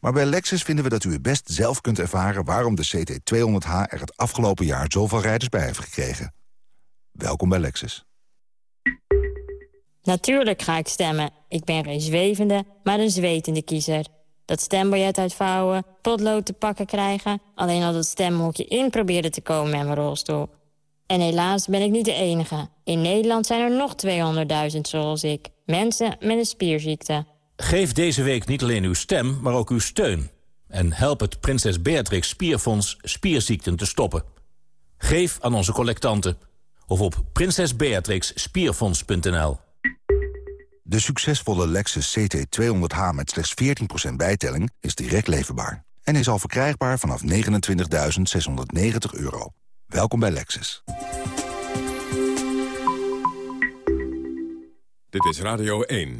Maar bij Lexus vinden we dat u het best zelf kunt ervaren... waarom de CT200H er het afgelopen jaar zoveel rijders bij heeft gekregen. Welkom bij Lexus. Natuurlijk ga ik stemmen. Ik ben geen zwevende, maar een zwetende kiezer. Dat stembiljet uitvouwen, potlood te pakken krijgen... alleen al dat stemhokje in proberen te komen met mijn rolstoel. En helaas ben ik niet de enige. In Nederland zijn er nog 200.000 zoals ik. Mensen met een spierziekte. Geef deze week niet alleen uw stem, maar ook uw steun. En help het Prinses Beatrix Spierfonds spierziekten te stoppen. Geef aan onze collectanten. Of op prinsesbeatrixspierfonds.nl De succesvolle Lexus CT200H met slechts 14% bijtelling is direct leverbaar. En is al verkrijgbaar vanaf 29.690 euro. Welkom bij Lexus. Dit is Radio 1.